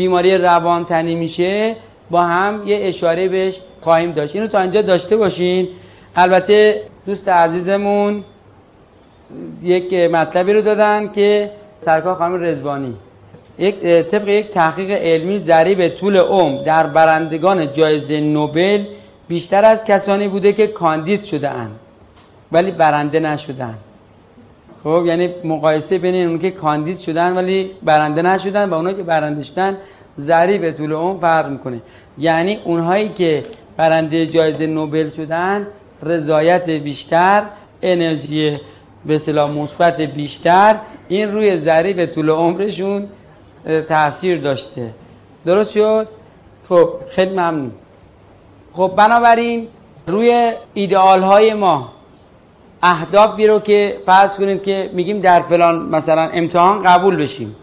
بیماری روانتنی میشه با هم یه اشاره بهش خواهیم داشت. اینو تا اینجا داشته باشین. البته دوست عزیزمون یک مطلبی رو دادن که سرکار خانم رزبانی یک طبق یک تحقیق علمی ضریب طول عمر در برندگان جایزه نوبل بیشتر از کسانی بوده که کاندید شده اند ولی برنده نشدن خب یعنی مقایسه بین اون که کاندید شدن ولی برنده نشدن و اونایی که برنده شدن ضریب طول عمر فرق می‌کنه. یعنی اونهایی که برنده جایزه نوبل شدن رضایت بیشتر انرژی به اصطلاح مثبت بیشتر این روی ضریب طول عمرشون تاثیر داشته. درست شد؟ خب خیلی ممنون. خب بنابراین روی ایدئال های ما اهدافی رو که فرض کنیم که میگیم در فلان مثلا امتحان قبول بشیم.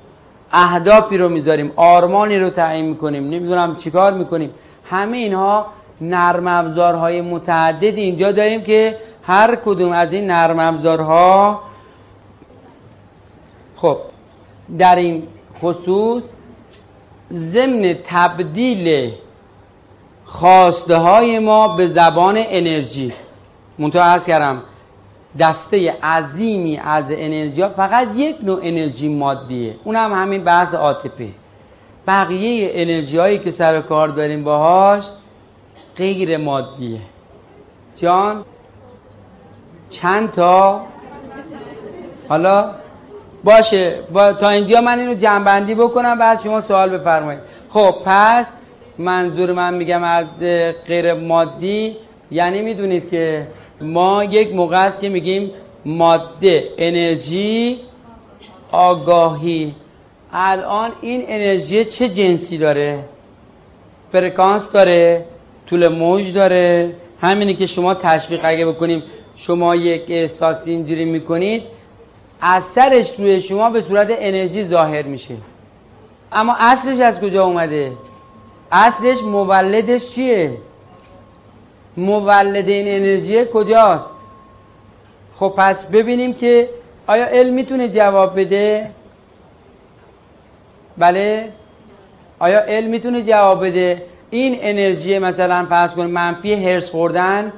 اهدافی رو می‌ذاریم آرمانی رو تعیین می‌کنیم نمی‌دونم چیکار می‌کنیم. همه اینها نرم افزارهای متعدد اینجا داریم که هر کدوم از این نرم افزارها خب در این خصوص ضمن تبدیل خواسته های ما به زبان انرژی. منطقه ارز کردم دسته عظیمی از انرژی ها فقط یک نوع انرژی مادیه. اون هم همین بحث آتپه بقیه انرژی هایی که سر کار داریم باهاش غیر مادیه. جان چند تا؟ حالا باشه با تا اینجا من اینو جنبندی بکنم بعد شما سوال بفرمایید. خب پس منظور من میگم از غیر مادی یعنی می‌دونید که ما یک موقع است که میگیم ماده انرژی آگاهی. الان این انرژی چه جنسی داره؟ فرکانس داره طول موج داره. همینی که شما تشویق اگه بکنیم شما یک احساسی اینجوری می‌کنید اثرش روی شما به صورت انرژی ظاهر میشه. اما اصلش از کجا اومده؟ اصلش مولدش چیه؟ مولد این انرژی کجاست؟ خب پس ببینیم که آیا علم می‌تونه جواب بده؟ بله؟ آیا علم می‌تونه جواب بده؟ این انرژی مثلا فرض کنیم منفی هرس خوردن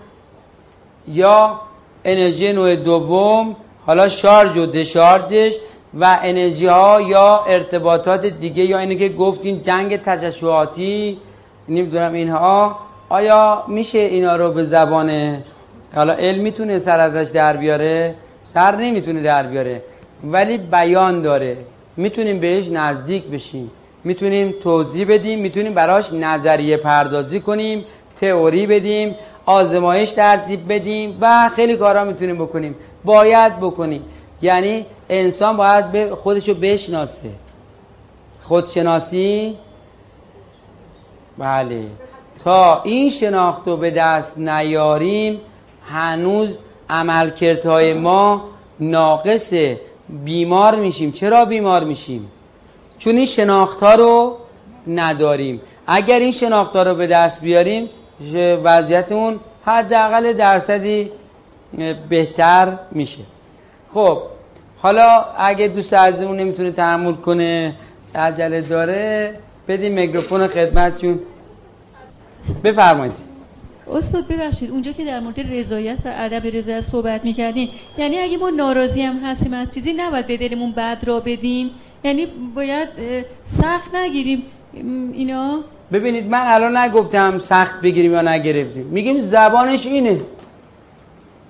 یا انرژی نوع دوم حالا شارژ و دشارجش و انرژی ها یا ارتباطات دیگه یا اینه که گفتیم جنگ تششعاتی نمی‌دونم اینها. آیا میشه اینا رو به زبان حالا علم می‌تونه سر ازش در بیاره؟ سر نمی‌تونه در بیاره. ولی بیان داره. می‌تونیم بهش نزدیک بشیم. می‌تونیم توضیح بدیم. می‌تونیم براش نظریه پردازی کنیم تئوری بدیم آزمایش ترتیب بدیم و خیلی کارا می‌تونیم بکنیم. باید بکنیم. یعنی انسان باید خودشو بشناسه. خودشناسی؟ بله. تا این شناخت رو به دست نیاریم هنوز عملکردهای ما ناقصه بیمار میشیم. چرا بیمار میشیم؟ چون این شناخت ها رو نداریم. اگر این شناخت ها رو به دست بیاریم وضعیتمون حداقل درصدی بهتر میشه. خب حالا اگه دوست عزیزمون نمی‌تونه تحمل کنه عجله داره بدیم میکروفون خدمتشون بفرمایید. استاد ببخشید اونجا که در مورد رضایت و ادب رضایت صحبت می‌کردیم یعنی اگه ما ناراضی هم هستیم از چیزی نباید به دلمون بد را بدیم. یعنی باید سخت نگیریم. اینا؟ ببینید من الان نگفتم سخت بگیریم یا نگرفتیم. میگیم زبانش اینه.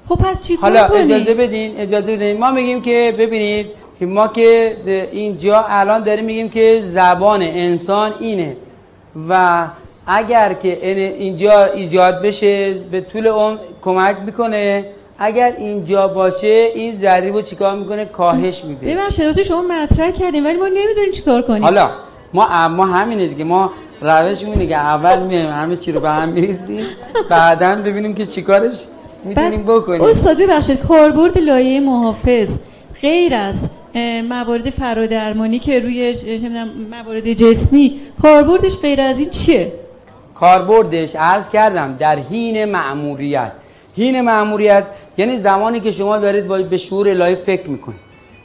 خب پس چی حالا اجازه بدین اجازه بدین. ما میگیم که ببینید ما که اینجا الان داریم میگیم که زبان انسان اینه و اگر که اینجا ایجاد بشه به طول اون کمک می‌کنه. اگر اینجا باشه این ضریب رو چیکار می‌کنه؟ کاهش میده. ببخشید شما مطرح کردیم ولی ما نمی‌دونیم چیکار کنیم. حالا ما ما همینه دیگه. ما روش میونه که اول میایم همه چی رو به هم میریزیم بعدا ببینیم که چیکارش می‌تونیم بکنیم. استاد ببخشید کاربرد لایه محافظ غیر از موارد فرادرمانی که روی موارد جسمی کاربردش غیر از این چیه؟ کاربردش عرض کردم در حین معموریت حین معموریت یعنی زمانی که شما دارید به شعور الهی فکر می‌کنید.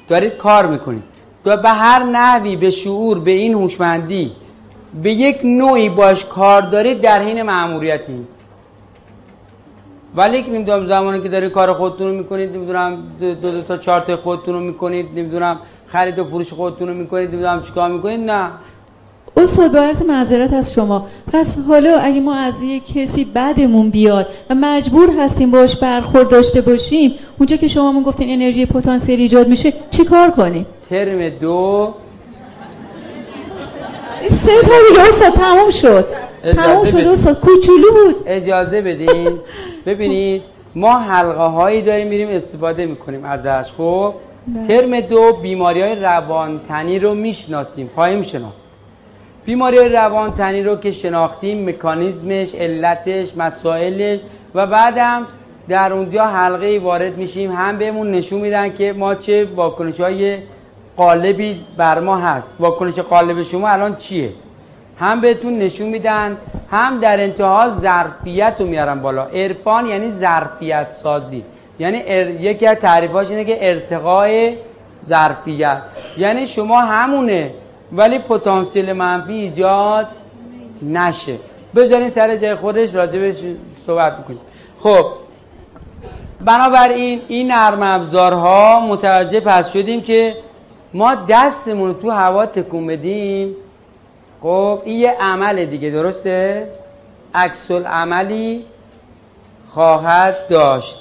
دارید کار می‌کنید. و به هر نحوی به شعور به این هوشمندی به یک نوعی باش کار دارید در حین معموریتی ولی نمی‌دونم زمانی که دارید کار خودتون رو می‌کنید نمی‌دونم دو, دو, دو تا چارت خودتون رو می‌کنید نمی‌دونم خرید و فروش خودتون رو می‌کنید نمی‌دونم چیکار می‌کنید نه. استاد با عرض معذرت از شما. پس حالا اگه ما از یک کسی بدمون بیاد و مجبور هستیم باش برخورد داشته باشیم اونجا که شما من گفتین انرژی پتانسیل ایجاد میشه چی کار کنیم؟ ترم دو. سه تا دیگه استاد تموم شد. تموم شد استاد. کوچولو بود. اجازه بدین. ببینید ما حلقه هایی داریم میریم استفاده می‌کنیم ازش خب؟ بله. ترم دو بیماری های روانتنی رو می‌شناسیم. خواهیم شناخت. بیماری روانتنی رو که شناختیم مکانیزمش علتش مسائلش و بعدم در اونجا حلقه وارد میشیم. هم بهمون نشون میدن که ما چه واکنش های قالبی بر ما هست. واکنش قالب شما الان چیه؟ هم بهتون نشون میدن هم در انتها ظرفیت رو میارن بالا. عرفان یعنی ظرفیت سازی. یعنی یکی از تعریفاش اینه که ارتقای ظرفیت. یعنی شما همونه ولی پتانسیل منفی ایجاد نشه. بذارین سر جای خودش راجبش صحبت بکنیم. خب بنابراین این نرم افزارها متوجه پس شدیم که ما دستمون رو تو هوا تکون بدیم. خب این یه عمل دیگه درسته؟ عکس عملی خواهد داشت.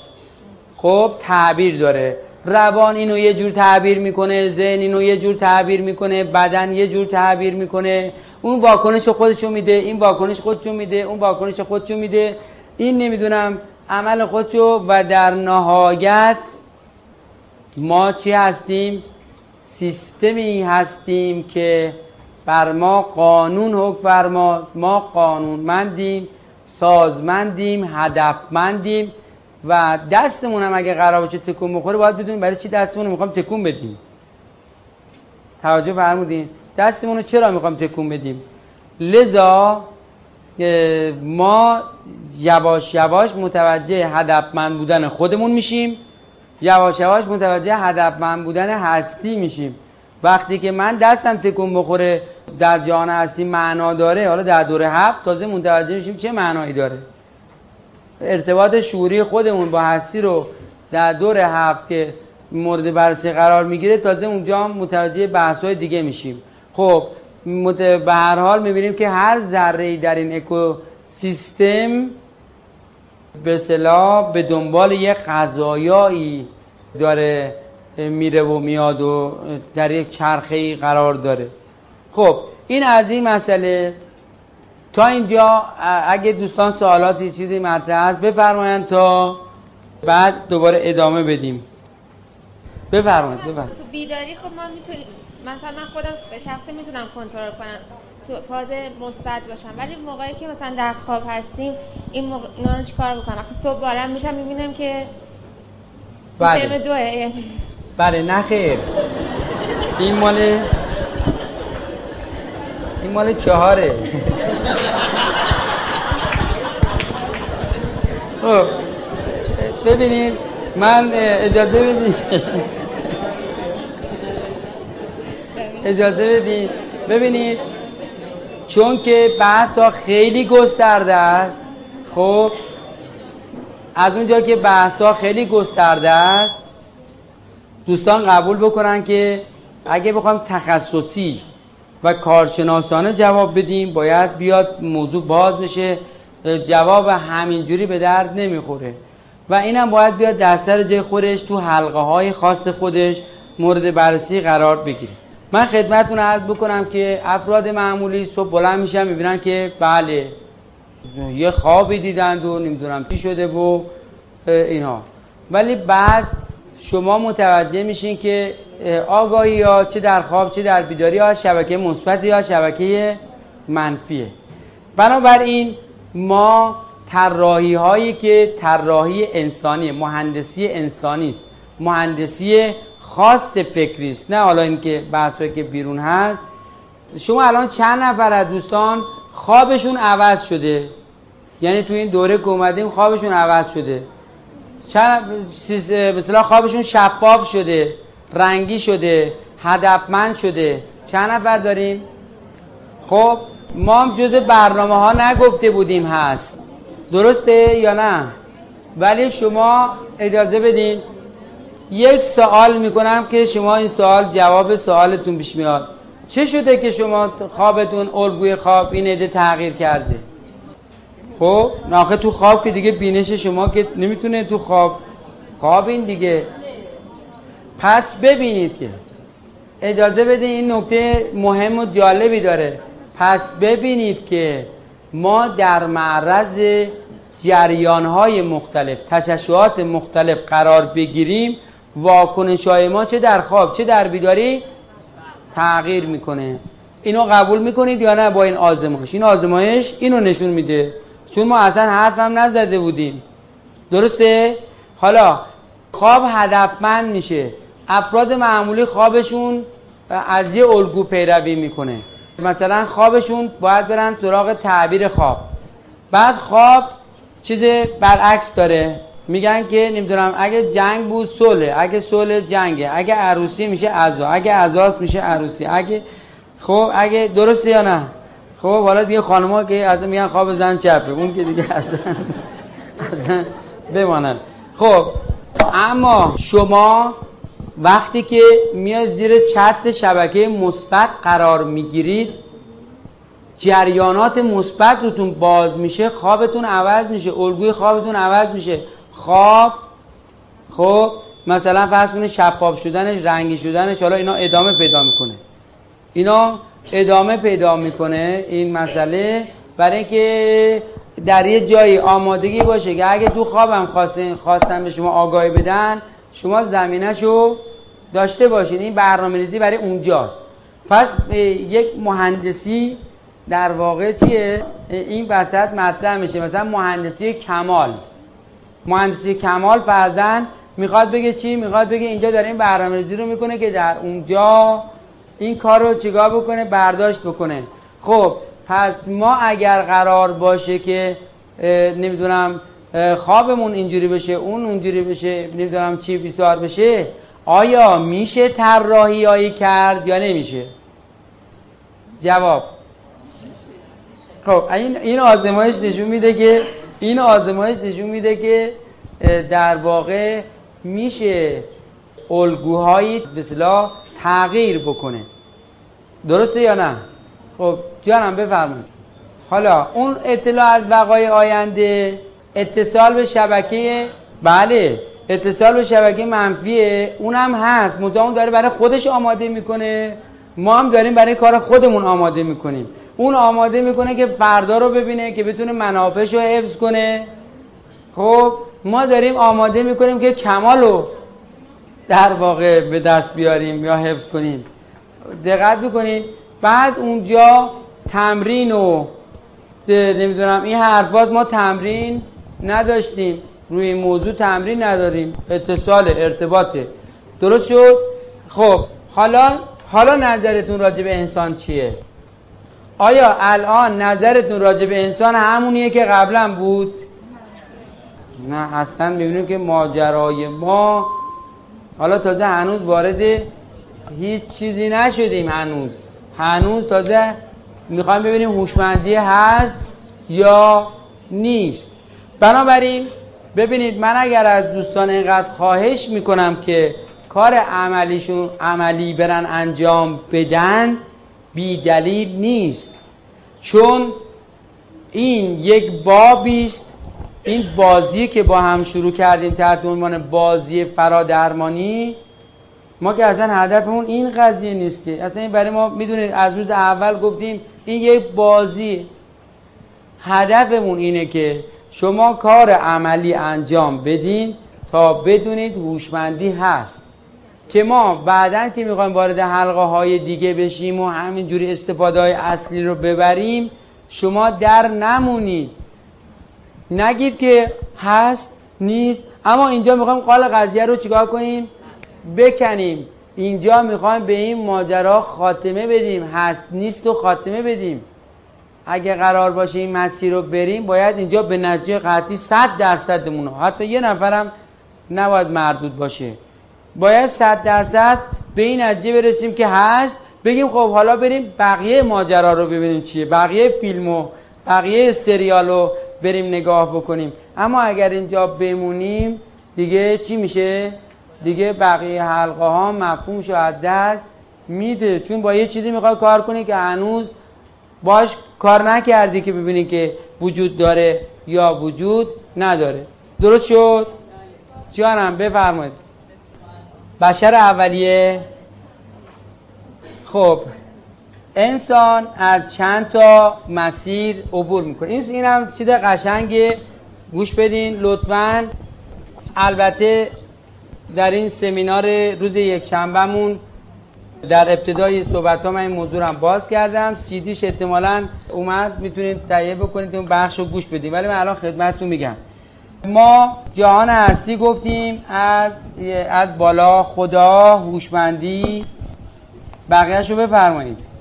خب تعبیر داره. روان اینو یه جور تعبیر می‌کنه ذهن اینو یه جور تعبیر می‌کنه بدن یه جور تعبیر می‌کنه. اون واکنش خودشو میده این واکنش خودشو میده اون واکنش خودشو میده. این نمی‌دونم عمل خودشو و در نهایت ما چی هستیم؟ سیستمی هستیم که بر ما قانون حکم فرما ما قانونمندیم سازمندیم هدفمندیم. و دستمون هم اگه قرار باشه تکون بخوره باید بدونیم برای چی دستمون رو می‌خوام تکون بدیم. توجه فرمودین؟ دستمون رو چرا می‌خوام تکون بدیم؟ لذا ما یواش یواش متوجه هدفمند بودن خودمون میشیم. یواش یواش متوجه هدفمند بودن هستی میشیم. وقتی که من دستم تکون بخوره در جهان هستی معنا داره حالا در دوره هفت تازه متوجه میشیم چه معنایی داره. ارتباط شعوری خودمون با هستی رو در دور هفت که مورد بررسی قرار می‌گیره تازه اونجا متوجه بحث های دیگه میشیم. خب به هر حال می‌بینیم که هر ذره در این اکو سیستم به صلاح به دنبال یه قضایایی داره میره و میاد و در یک چرخه قرار داره. خب این از این مسئله تا اینجا اگه دوستان سوالاتی چیزی مطرح است بفرمایند تا بعد دوباره ادامه بدیم. بفرمایید بفرمایید. تو بیداری خب ما می‌تونیم مثلا من خودم به شخصی می‌تونم کنترل کنم تو فاز مثبت باشم ولی موقعی که مثلا در خواب هستیم این موقع اینا رو چیکار بکنم وقتی صبح بارم میشم می‌بینم که بله. دوه بله نه خیر. این مال مال چهاره. خب ببینید من اجازه بدید. اجازه بدید. ببینید چون که بحث ها خیلی گسترده است خب از اونجا که بحث ها خیلی گسترده است دوستان قبول بکنن که اگه بخوایم تخصصی و کارشناسانه جواب بدیم. باید بیاد موضوع باز بشه. جواب همینجوری به درد نمی‌خوره. و اینم باید بیاد در سر جای خودش تو حلقه های خاص خودش مورد بررسی قرار بگیره. من خدمتتون عرض بکنم که افراد معمولی صبح بلند میشن می‌بینن که بله یه خوابی دیدند و نمی‌دونم چی شده و اینها. ولی بعد شما متوجه میشین که آگاهی ها چه در خواب چه در بیداری ها شبکه مثبت یا شبکه منفیه. بنابراین ما طراحی هایی که طراحی انسانی مهندسی انسانی است. مهندسی خاص فکری است. نه حالا اینکه بحثایی که بیرون هست. شما الان چند نفر از دوستان خوابشون عوض شده؟ یعنی تو این دوره که اومدیم خوابشون عوض شده. مثلا خوابشون شفاف شده رنگی شده هدفمند شده. چند نفر داریم؟ خب ما هم جز برنامه ها نگفته بودیم هست. درسته یا نه؟ ولی شما اجازه بدین. یک سوال می‌کنم که شما این سوال جواب سوالتون پیش میاد. چه شده که شما خوابتون الگوی خواب این عده تغییر کرده؟ خب؟ ناخه تو خواب که دیگه بینش شما که نمی‌تونه تو خواب خواب این دیگه. پس ببینید که اجازه بدین این نکته مهم و جالبی داره. پس ببینید که ما در معرض جریان های مختلف تششعات مختلف قرار بگیریم واکنش های ما چه در خواب چه در بیداری تغییر می‌کنه. اینو قبول می‌کنید یا نه با این آزمایش؟ این آزمایش اینو نشون میده. چون ما اصلا حرفم نزده بودیم. درسته؟ حالا خواب هدفمند میشه. افراد معمولی خوابشون از یه الگو پیروی می‌کنه. مثلا خوابشون باید برن سراغ تعبیر خواب. بعد خواب چیز برعکس داره. میگن که نمی‌دونم اگه جنگ بود صلح اگه صلح جنگه اگه عروسی میشه عزا اگه عزاست میشه عروسی اگه خب اگه درسته یا نه؟ خب حالا دیگه خانم‌ها که از میگن خواب زن چپه. اون که دیگه اصلا بمانن. خب اما شما وقتی که میاد زیر چتر شبکه مثبت قرار می‌گیرید جریانات مثبت روتون باز میشه خوابتون عوض میشه الگوی خوابتون عوض میشه. خواب خب مثلا فرض کنید شفاف شدنش رنگی شدنش حالا اینا ادامه پیدا می‌کنه. اینا ادامه پیدا می‌کنه این مسئله برای اینکه در یه جایی آمادگی باشه که اگه تو خوابم خواستن, خواستن به شما آگاهی بدن شما زمینهشو داشته باشین. این برنامه ریزی برای اونجاست. پس یک مهندسی در واقع چیه؟ این وسط مطرح میشه. مثلا مهندسی کمال. مهندسی کمال فرزن می‌خواد بگه چی؟ می‌خواد بگه اینجا داره این برنامه ریزی رو می‌کنه که در اونجا این کار رو چیکار بکنه؟ برداشت بکنه. خب پس ما اگر قرار باشه که نمی‌دونم خوابمون اینجوری بشه اون اونجوری بشه نمی‌دونم چی بیسار بشه آیا میشه طراحی کرد یا نمیشه؟ جواب. خب این این آزمایش نشون میده که این آزمایش نشون میده که در واقع میشه الگوهایی به تغییر بکنه. درسته یا نه؟ خب جانم بفرمایید. حالا اون اطلاع از بقای آینده اتصال به شبکه بله اتصال به شبکه منفیه اونم هست. مدام داره برای خودش آماده می‌کنه. ما هم داریم برای کار خودمون آماده می‌کنیم. اون آماده می‌کنه که فردا رو ببینه که بتونه منافعش رو حفظ کنه. خب ما داریم آماده می‌کنیم که کمال رو در واقع به دست بیاریم یا حفظ کنیم. دقت بکنید بعد اونجا تمرین و نمی‌دونم این حرفاز ما تمرین نداشتیم. روی موضوع تمرین نداریم. اتصال ارتباطه درست شد؟ خب حالا حالا نظرتون راجع به انسان چیه؟ آیا الان نظرتون راجع به انسان همونیه که قبلا بود؟ نه اصلا می‌بینیم که ماجرای ما حالا تازه هنوز وارد هیچ چیزی نشدیم هنوز. هنوز تازه می‌خوایم ببینیم هوشمندی هست یا نیست. بنابراین ببینید من اگر از دوستان اینقدر خواهش می‌کنم که کار عملیشون عملی برن انجام بدن بی دلیل نیست. چون این یک بابی است این بازی که با هم شروع کردیم تحت عنوان بازی فرادرمانی ما که اصلا هدفمون این قضیه نیست که. اصلا این برای ما می‌دونید از روز اول گفتیم این یک بازی. هدفمون اینه که شما کار عملی انجام بدین تا بدونید هوشمندی هست. که ما بعدا که می‌خوایم وارد حلقه های دیگه بشیم و همینجوری استفاده های اصلی رو ببریم شما در نمونید. نگید که هست نیست. اما اینجا می‌خوایم قال قضیه رو چیکار کنیم؟ بکنیم. اینجا می‌خوایم به این ماجرا خاتمه بدیم. هست نیست و خاتمه بدیم. اگه قرار باشه این مسیر رو بریم باید اینجا به نتیجه قطعی صد درصدمون حتی یه نفرم نباید مردود باشه. باید صد درصد به این نتیجه برسیم که هست. بگیم خب حالا بریم بقیه ماجرا رو ببینیم چیه. بقیه فیلم و بقیه سریال رو بریم نگاه بکنیم. اما اگر اینجا بمونیم دیگه چی میشه؟ دیگه بقیه حلقه ها مفهومش از دست میده. چون با یه چیزی می‌خوای کار کنی که هنوز باش کار نکردی که ببینی که وجود داره یا وجود نداره. درست شد؟ جانم بفرمایید. بشر اولیه. خب. انسان از چند تا مسیر عبور می‌کنه. این اینم چیز قشنگه. گوش بدین لطفا. البته در این سمینار روز یک شنبهمون در ابتدای صحبت ها من این موضوع هم باز کردم. سیدیش احتمالا اومد. می‌تونید تهیه بکنید. اون بخش رو گوش بدیم ولی من الان خدمتتون میگم. ما جهان هستی گفتیم از از بالا خدا هوشمندی. بقیهش رو بفرمایید.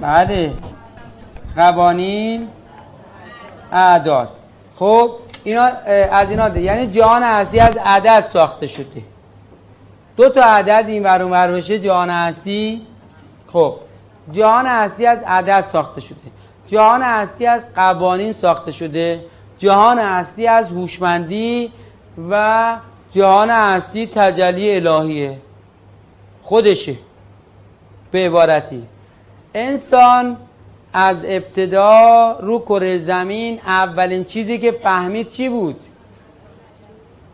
بله. قوانین اعداد. خب اینا از اینا ده. یعنی جهان هستی از عدد ساخته شده. دو تا عدد این ور اون بشه جهان هستی خب جهان هستی از عدد ساخته شده. جهان هستی از قوانین ساخته شده. جهان هستی از هوشمندی و جهان هستی تجلی الهیه. خودشه. به عبارتی. انسان از ابتدا رو کره زمین اولین چیزی که فهمید چی بود؟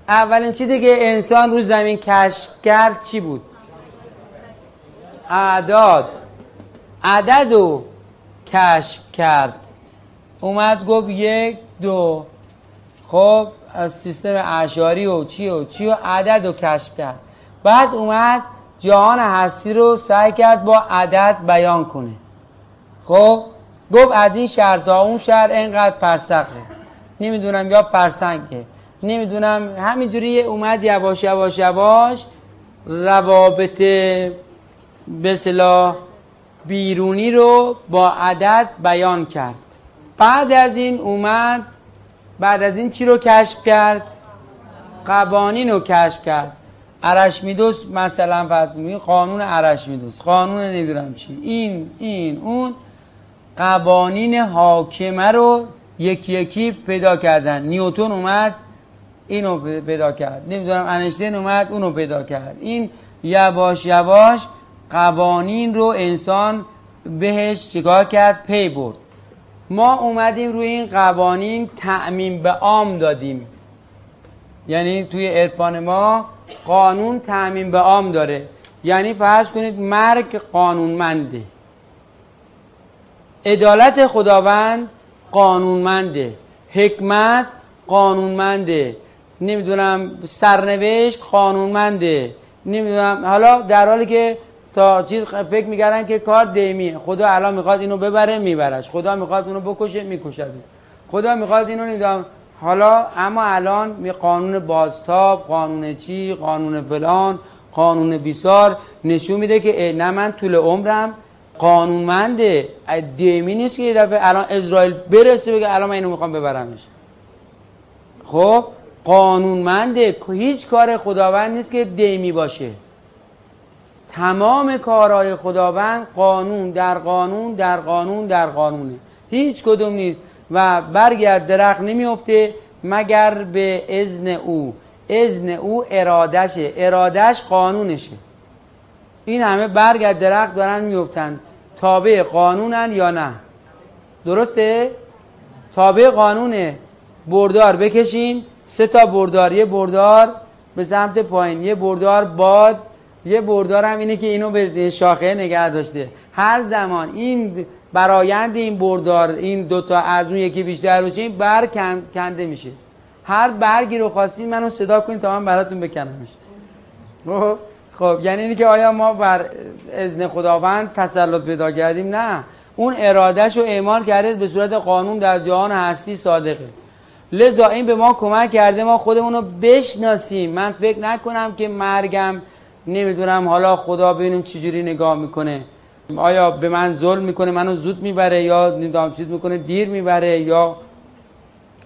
اولین چیزی که انسان رو زمین کشف کرد چی بود؟ اعداد. عدد رو کشف کرد. اومد گفت یک دو. خب از سیستم اشاری و چی و چی و عدد رو کشف کرد. بعد اومد جهان هستی رو سعی کرد با عدد بیان کنه. خب گفت از این شهر تا اون شهر اینقدر فرسخه. نمی‌دونم یا فرسنگه. نمی‌دونم همینجوری اومد یواش یواش یواش روابط به بیرونی رو با عدد بیان کرد. بعد از این اومد بعد از این چی رو کشف کرد؟ قوانین رو کشف کرد. ارشمیدس مثلا فرض قانون ارشمیدس قانون نمی‌دونم چی. این این اون قوانین حاکمه رو یکی یکی پیدا کردن. نیوتون اومد اینو پیدا کرد. نمی‌دونم انشتین اومد اونو پیدا کرد. این یواش یواش قوانین رو انسان بهش چیکار کرد؟ پی برد. ما اومدیم روی این قوانین تعمیم به عام دادیم. یعنی توی عرفان ما قانون تعمیم به عام داره. یعنی فرض کنید مرگ قانونمنده. عدالت خداوند قانونمنده. حکمت قانونمنده. نمی‌دونم سرنوشت قانونمنده. نمی‌دونم حالا در حالی که تا چیز فکر می‌کردن که کار دیمیه. خدا الان می‌خواد اینو ببره میبرش. خدا می‌خواد اونو بکشه می‌کشه خدا می‌خواد اینو نیدم حالا اما الان می قانون بازتاب قانون چی قانون فلان قانون بیسار نشون میده که نه من طول عمرم قانونمنده دیمی نیست که یه دفعه الان اسرائیل برسه بگه الان من اینو می‌خوام ببرمش. خب؟ قانونمنده هیچ کار خداوند نیست که دیمی باشه. تمام کارهای خداوند قانون در قانون در قانون در قانونه. هیچ کدوم نیست. و برگی از درخت نمیفته مگر به اذن او. اذن او ارادشه. ارادش قانونشه. این همه برگ از درخت دارن میفتن تابع قانونن یا نه؟ درسته؟ تابع قانونه. بردار بکشین. سه تا بردار. یه بردار به سمت پایین. یه بردار باد. یه بردار هم اینه که اینو به شاخه نگه داشته. هر زمان این برایند این بردار این دوتا از اون یکی بیشتر باشه این برگ کنده میشه. هر برگی رو خواستید منو صدا کنید تا من براتون بکنمش. خب خب یعنی اینی که آیا ما بر اذن خداوند تسلط پیدا کردیم؟ نه. اون ارادهش رو اعمال کرده به صورت قانون در جهان هستی صادقه. لذا این به ما کمک کرده ما خودمون رو بشناسیم. من فکر نکنم که مرگم نمی‌دونم حالا خدا ببینیم چجوری نگاه می‌کنه. آیا به من ظلم می‌کنه منو زود می‌بره یا نمی‌دونم چیز می‌کنه دیر می‌بره یا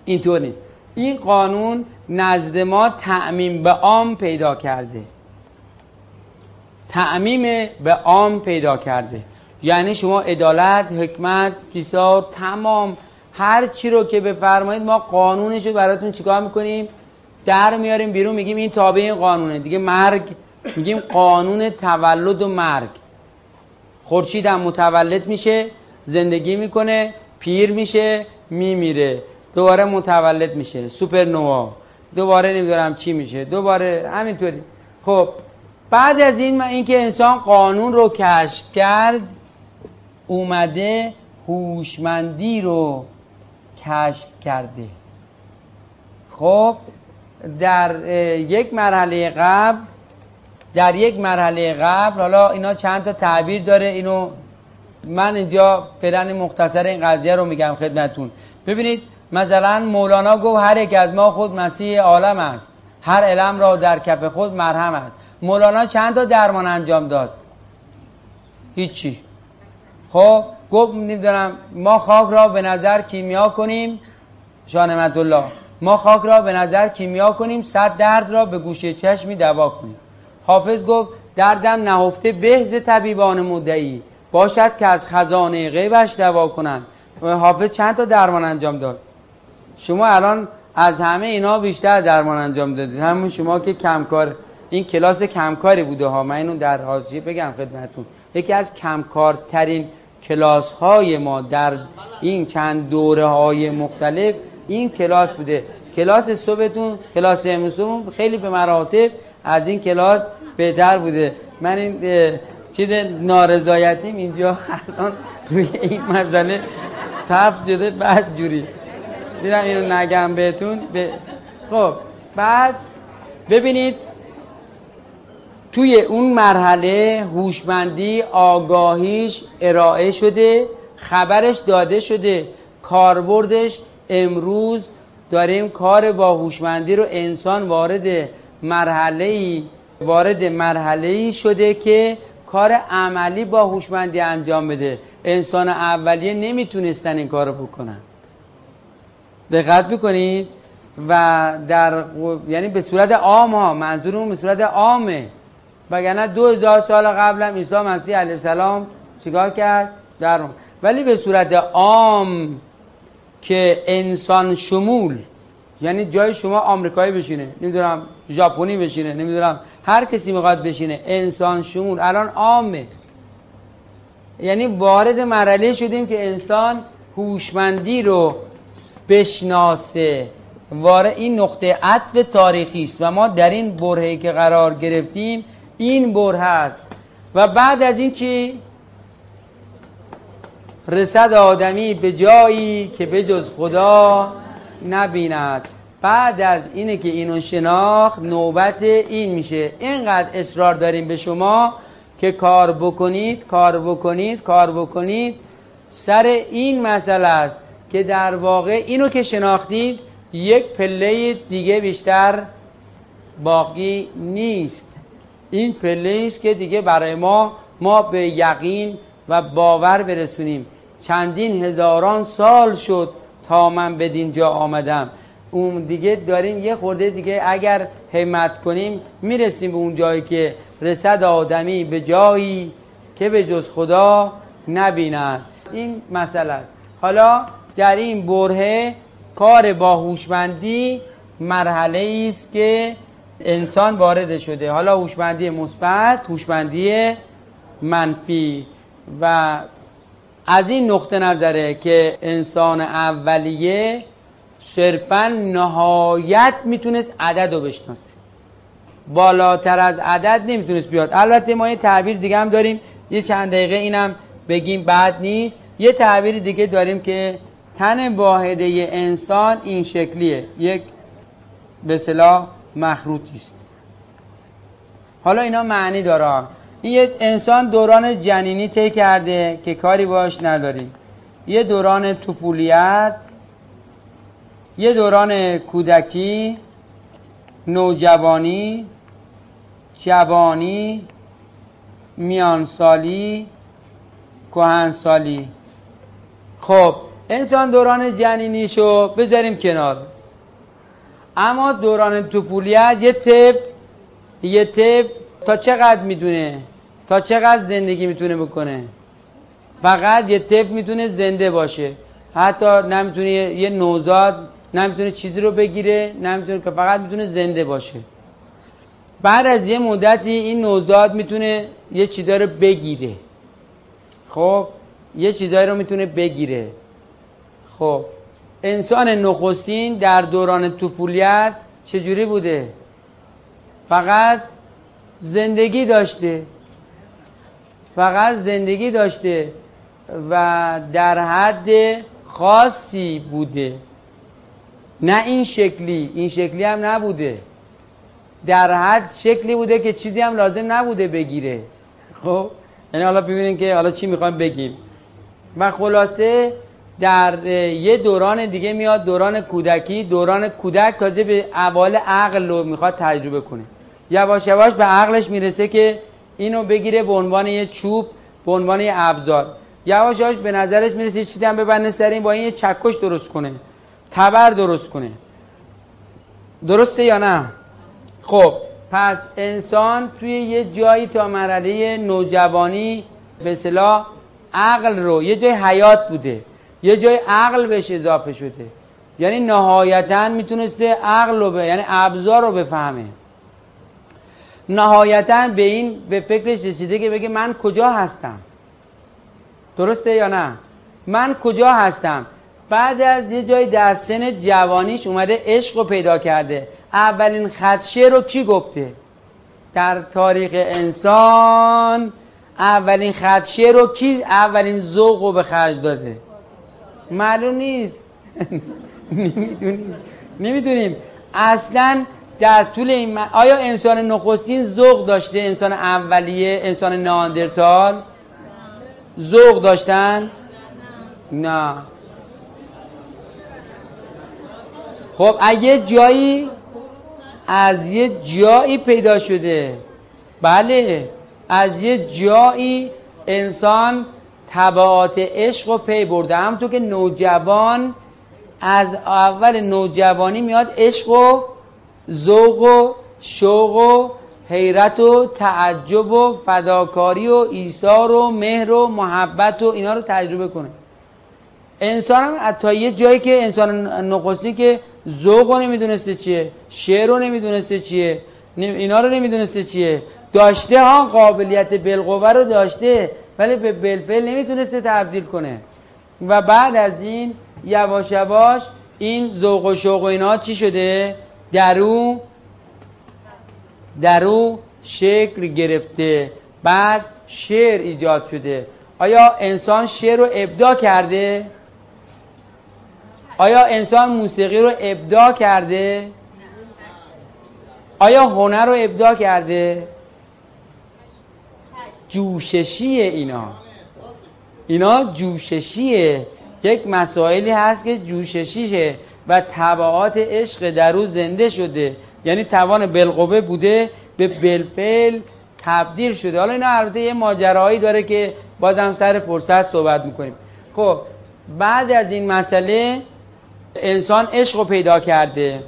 اینطور نیست. این قانون نزد ما تعمیم به عام پیدا کرده. تعمیم به عام پیدا کرده. یعنی شما عدالت حکمت کیسا تمام هر چی رو که بفرمایید ما قانونش رو براتون چیکار می‌کنیم؟ در میاریم بیرون میگیم این تابع این قانونه. دیگه مرگ میگیم قانون تولد و مرگ. خورشید هم متولد میشه زندگی می‌کنه پیر میشه میمیره. دوباره متولد میشه. سوپر نوا دوباره نمی‌دونم چی میشه. دوباره همینطوری. خب بعد از این اینکه انسان قانون رو کشف کرد اومده هوشمندی رو کشف کرده. خب در یک مرحله قبل در یک مرحله قبل حالا اینا چند تا تعبیر داره. اینو من اینجا فعلا مختصر این قضیه رو میگم خدمتون. ببینید مثلا مولانا گفت هر یک از ما خود مسیح عالم است. هر علم را در کف خود مرهم است. مولانا چند تا درمان انجام داد؟ هیچی. خب گفت نمی‌دونم ما خاک را به نظر کیمیا کنیم. شانمت الله ما خاک را به نظر کیمیا کنیم صد درد را به گوشه چشمی دوا کنیم. حافظ گفت دردم نهفته بهز طبیبان مدعی. باشد که از خزانه غیبش دوا کنند. حافظ چند تا درمان انجام داد؟ شما الان از همه اینا بیشتر درمان انجام دادید. همون شما که کمکار این کلاس کمکاری بوده ها. من اینو در حاضری بگم خدمتون یکی از کمکارترین کلاس های ما در این چند دوره های مختلف این کلاس بوده. کلاس صبحتون کلاس امروز خیلی به مراتب از این کلاس بهتر بوده. من این چیز نارضایتیم اینجا الان روی این مسئله صف شده بعد جوری. دیدم اینو نگم بهتون. خب بعد ببینید توی اون مرحله هوشمندی آگاهیش ارائه شده خبرش داده شده کاربردش امروز داریم کار با هوشمندی رو انسان وارد مرحله وارد مرحله شده که کار عملی با هوشمندی انجام بده. انسان اولیه نمی‌تونستن این کارو بکنن. دقت بکنید و در یعنی به صورت عام ها به صورت عامه. وگرنه دو هزار سال قبلم عیسی مسیح علیه السلام چیکار کرد؟ در ولی به صورت عام که انسان شمول یعنی جای شما آمریکایی بشینه نمی‌دونم ژاپنی بشینه نمی‌دونم هر کسی می‌خواد بشینه. انسان شمول. الان عامه. یعنی وارد مرحله شدیم که انسان هوشمندی رو بشناسه. وارد این نقطه عطف تاریخی است و ما در این برهه که قرار گرفتیم این بره هست و بعد از این چی؟ رسد آدمی به جایی که به جز خدا نبیند. بعد از اینه که اینو شناخت نوبت این میشه. اینقدر اصرار داریم به شما که کار بکنید کار بکنید کار بکنید. سر این مسئله است که در واقع اینو که شناختید یک پله دیگه بیشتر باقی نیست. این پله است که دیگه برای ما ما به یقین و باور برسونیم. چندین هزاران سال شد تا من به دینجا آمدم. اون دیگه داریم یه خورده دیگه اگر همت کنیم می‌رسیم به اون جایی که رسد آدمی به جایی که به جز خدا نبیند. این مسئله حالا در این بره کار با هوشمندی مرحله است که انسان وارد شده. حالا هوشمندی مثبت هوشمندی منفی. و از این نقطه نظره که انسان اولیه صرفا نهایت می‌تونست عدد رو بشناسه. بالاتر از عدد نمی‌تونست بیاد. البته ما یه تعبیر دیگه هم داریم. یه چند دقیقه اینم بگیم بعد نیست. یه تعبیر دیگه داریم که تن واحده انسان این شکلیه. یک به صلاح مخروطی است حالا اینا معنی داره. این یه انسان دوران جنینی طی کرده که کاری باش نداریم. یه دوران طفولیت یه دوران کودکی نوجوانی جوانی میانسالی کهنسالی. خب انسان دوران جنینیشو بذاریم کنار. اما دوران طفولیت یه طفل یه طفل تا چقدر می‌دونه؟ تا چقدر زندگی می‌تونه بکنه؟ فقط یه طفل می‌تونه زنده باشه. حتی نمی‌تونه یه نوزاد نمی‌تونه چیزی رو بگیره نمی‌تونه که فقط می‌تونه زنده باشه. بعد از یه مدتی این نوزاد می‌تونه یه چیزایی رو بگیره. خب یه چیزایی رو می‌تونه بگیره. خب انسان نخستین در دوران طفولیت چجوری بوده؟ فقط زندگی داشته. فقط زندگی داشته و در حد خاصی بوده. نه این شکلی این شکلی هم نبوده. در حد شکلی بوده که چیزی هم لازم نبوده بگیره. خب؟ یعنی حالا ببینیم که حالا چی می‌خوایم بگیم. و خلاصه در یه دوران دیگه میاد دوران کودکی دوران کودک تازه به اول عقل رو می‌خواد تجربه کنه. یواش یواش به عقلش می‌رسه که اینو بگیره به عنوان یه چوب به عنوان یه ابزار. یواش یواش به نظرش می‌رسه چیزی هم ببنده سر این با این یه چکش درست کنه. تبر درست کنه. درسته یا نه؟ خب پس انسان توی یه جایی تا مرحله نوجوانی به صلاح عقل رو یه جای حیات بوده. یه جای عقل بهش اضافه شده. یعنی نهایتا می‌تونسته عقل رو به یعنی ابزار رو بفهمه. نهایتا به این به فکرش رسیده که بگه من کجا هستم. درسته یا نه؟ من کجا هستم؟ بعد از یه جای در سن جوانیش اومده عشق رو پیدا کرده. اولین خدشه رو کی گفته؟ در تاریخ انسان اولین خدشه رو کی اولین ذوق رو به خرج داده؟ معلوم نیست. نمی‌دونیم. نمی‌دونیم. اصلا در طول این آیا انسان نخستین ذوق داشته؟ انسان اولیه انسان ناندرتال؟ ذوق داشتن؟ نه. خب اگه جایی از یه جایی پیدا شده. بله از یه جایی انسان طبعات عشق رو پی برده. همونطور که نوجوان از اول نوجوانی میاد عشق و ذوق و شوق و حیرت و تعجب و فداکاری و ایثار و مهر و محبت و اینا رو تجربه کنه. انسان هم تا یه جایی که انسان نقصی که ذوق رو نمی‌دونسته چیه شعر رو نمی‌دونسته چیه اینا رو نمی‌دونسته چیه. داشته ها قابلیت بالقوه رو داشته ولی به بلفل نمی‌تونسته تبدیل کنه. و بعد از این یواش یواش این ذوق و شوق و اینا چی شده؟ درو درو شکل گرفته. بعد شعر ایجاد شده. آیا انسان شعر رو ابدا کرده؟ آیا انسان موسیقی رو ابدا کرده؟ آیا هنر رو ابدا کرده؟ جوششیه اینا. اینا جوششیه. یک مسائلی هست که جوششیشه و طبعات عشق در او زنده شده. یعنی توان بالقوه بوده به بلفل تبدیل شده. حالا اینا البته یه ماجراهایی داره که بازم سر فرصت صحبت می‌کنیم. خب بعد از این مسئله انسان عشق رو پیدا کرده.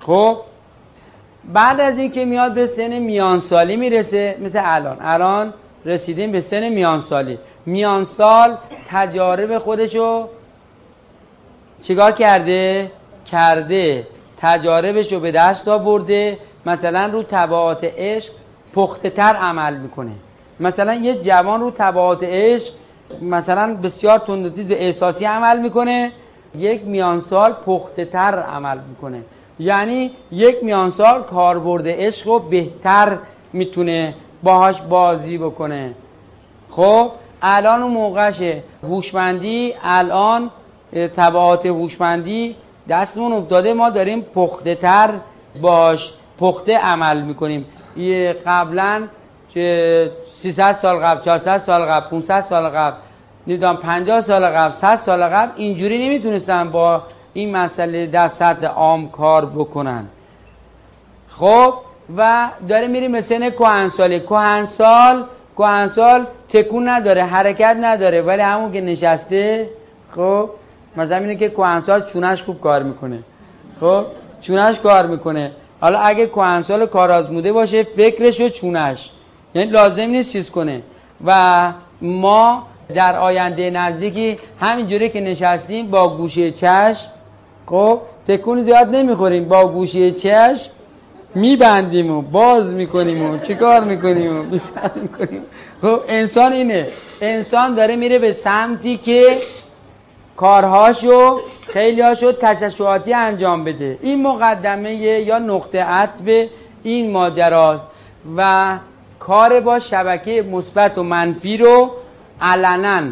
خب؟ بعد از اینکه میاد به سن میانسالی می‌رسه مثل الان. الان رسیدیم به سن میانسالی. میانسال تجارب خودشو چیکار کرده؟ کرده. تجاربش رو به دست آورده. مثلا رو تبعات عشق پخته تر عمل می‌کنه. مثلا یه جوان رو تبعات عشق مثلا بسیار تندتیز احساسی عمل می‌کنه. یک میانسال پخته تر عمل می‌کنه. یعنی یک میانسال کاربرد عشق رو بهتر می‌تونه باهاش بازی بکنه. خب الان اون موقعشه هوشمندی الان تبعات هوشمندی دستمون افتاده ما داریم پخته تر باش پخته عمل می‌کنیم. یه قبلا که 300 سال قبل 400 سال قبل 500 سال قبل نمی‌دونم 50 سال قبل 100 سال قبل اینجوری نمی‌تونستن با این مسئله در سطح عام کار بکنن. خب و داره میریم به سن کهنسالی. کهنسال کهنسال تکون نداره حرکت نداره ولی همون که نشسته خب مثلا اینه که کهنسال چونش خوب کار می‌کنه. خب چونش کار می‌کنه. حالا اگه کهنسال کار آزموده باشه فکرش و چونش. یعنی لازم نیست چیز کنه. و ما در آینده نزدیکی همینجوری که نشستیم با گوشه چشم خب تکون زیاد نمی‌خوریم. با گوشه چشم میبندیم و باز می‌کنیم و چیکار می‌کنیم و بیشتر می‌کنیم. خب انسان اینه. انسان داره میره به سمتی که کارهاشو خیلی هاشو تششعاتی انجام بده. این مقدمه یا نقطه عطب این ماجراست و کار با شبکه مثبت و منفی رو علنا.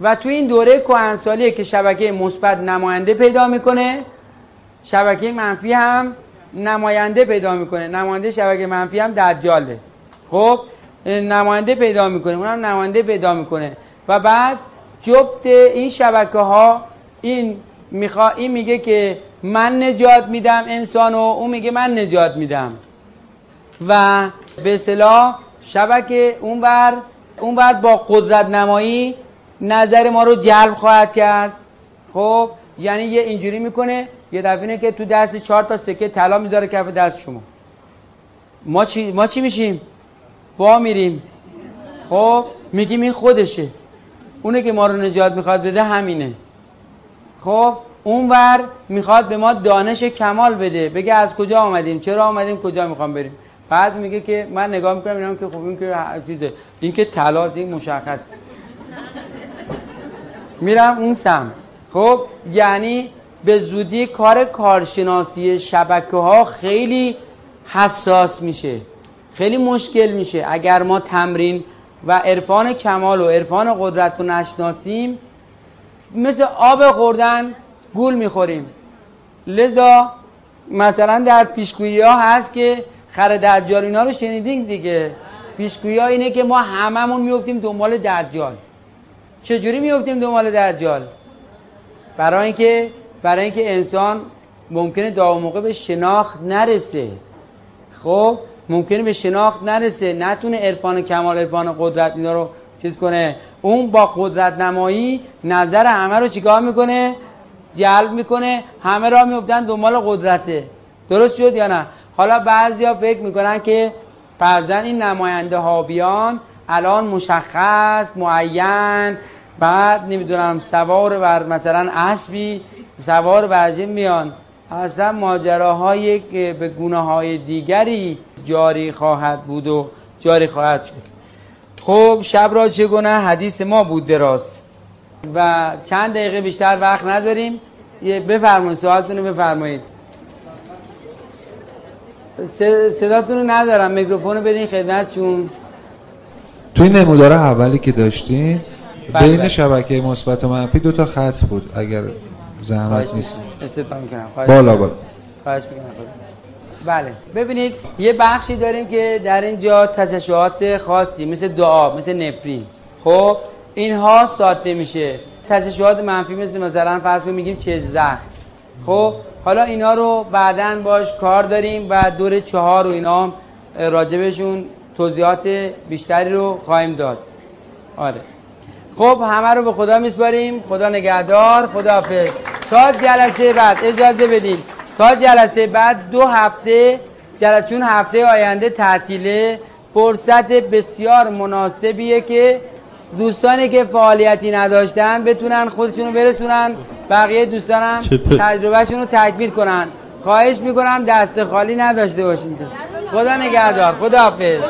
و تو این دوره کهنسالیه که شبکه مثبت نماینده پیدا می‌کنه شبکه منفی هم نماینده پیدا می‌کنه. نماینده شبکه منفی هم دجاله. خب نماینده پیدا می‌کنه اونم نماینده پیدا می‌کنه. و بعد جفت این شبکه ها این میخوا این میگه که من نجات میدم انسان و اون میگه من نجات میدم. و به اصطلاح شبکه اون بر اون بر با قدرت نمایی نظر ما رو جلب خواهد کرد. خب یعنی یه اینجوری می‌کنه یه دفعه که تو دست چهار تا سکه طلا می‌ذاره کف دست شما. ما چی, ما چی میشیم؟ وا میریم. خب میگیم این خودشه. اونه که ما رو نجات می‌خواد بده همینه. خب اونور می‌خواد به ما دانش کمال بده. بگه از کجا آمدیم؟ چرا آمدیم؟ کجا می‌خوام بریم؟ بعد میگه که من نگاه می‌کنم اینم که خوب این که چیزه. این که طلا این مشخص. میرم اون سم خب یعنی به زودی کار کارشناسی شبکه ها خیلی حساس میشه. خیلی مشکل میشه. اگر ما تمرین و عرفان کمال و عرفان قدرت رو نشناسیم مثل آب خوردن گول می‌خوریم. لذا مثلا در پیشگویی ها هست که خر دجال اینا رو شنیدیم دیگه؟ پیشگویی اینه که ما هممون میفتیم دنبال دجال. چجوری میفتیم دنبال دجال؟ برای اینکه برای اینکه انسان ممکنه دا موقع به شناخت نرسه. خب ممکنه به شناخت نرسه. نتونه عرفان کمال عرفان قدرت اینا رو چیز کنه. اون با قدرت نمایی نظر همه رو چیکار می‌کنه؟ جلب می‌کنه. همه را میفتن دنبال قدرته. درست شد یا نه؟ حالا بعضیا فکر می‌کنن که فرزن این نماینده هابیان الان مشخص معین بعد نمی‌دونم سوار بر مثلا اسبی سوار بر میان. اصلا ماجراهای به گونه های دیگری جاری خواهد بود و جاری خواهد شد. خب شب را چگونه حدیث ما بود دراز؟ و چند دقیقه بیشتر وقت نداریم. بفرمایید سوالتون رو بفرمایید. صداتون رو ندارم. میکروفون بدین خدمتشون توی نمودار اولی که داشتیم بله، بین بله. شبکه مثبت و منفی دو تا خط بود اگر زحمت نیست. بالا بالا. بله. ببینید یه بخشی داریم که در اینجا تششعات خاصی مثل دعا مثل نفرین. خب اینها ساده میشه. تششعات منفی مثل مثلا فرض میگیم چزده خب حالا اینا رو بعدا باش کار داریم و دور چهار و اینا راجبشون توضیحات بیشتری رو خواهیم داد. آره. خب همه رو به خدا میسپاریم. خدا نگهدار. خدا حافظ. تا جلسه بعد اجازه بدین. تا جلسه بعد دو هفته جلسه چون هفته آینده تعطیله فرصت بسیار مناسبیه که دوستانی که فعالیتی نداشتن بتونن خودشونو برسونن. بقیه دوستانم تجربهشون رو تکمیل کنن. خواهش می‌کنم دست خالی نداشته باشین. خدا نگهدار. خدا حافظ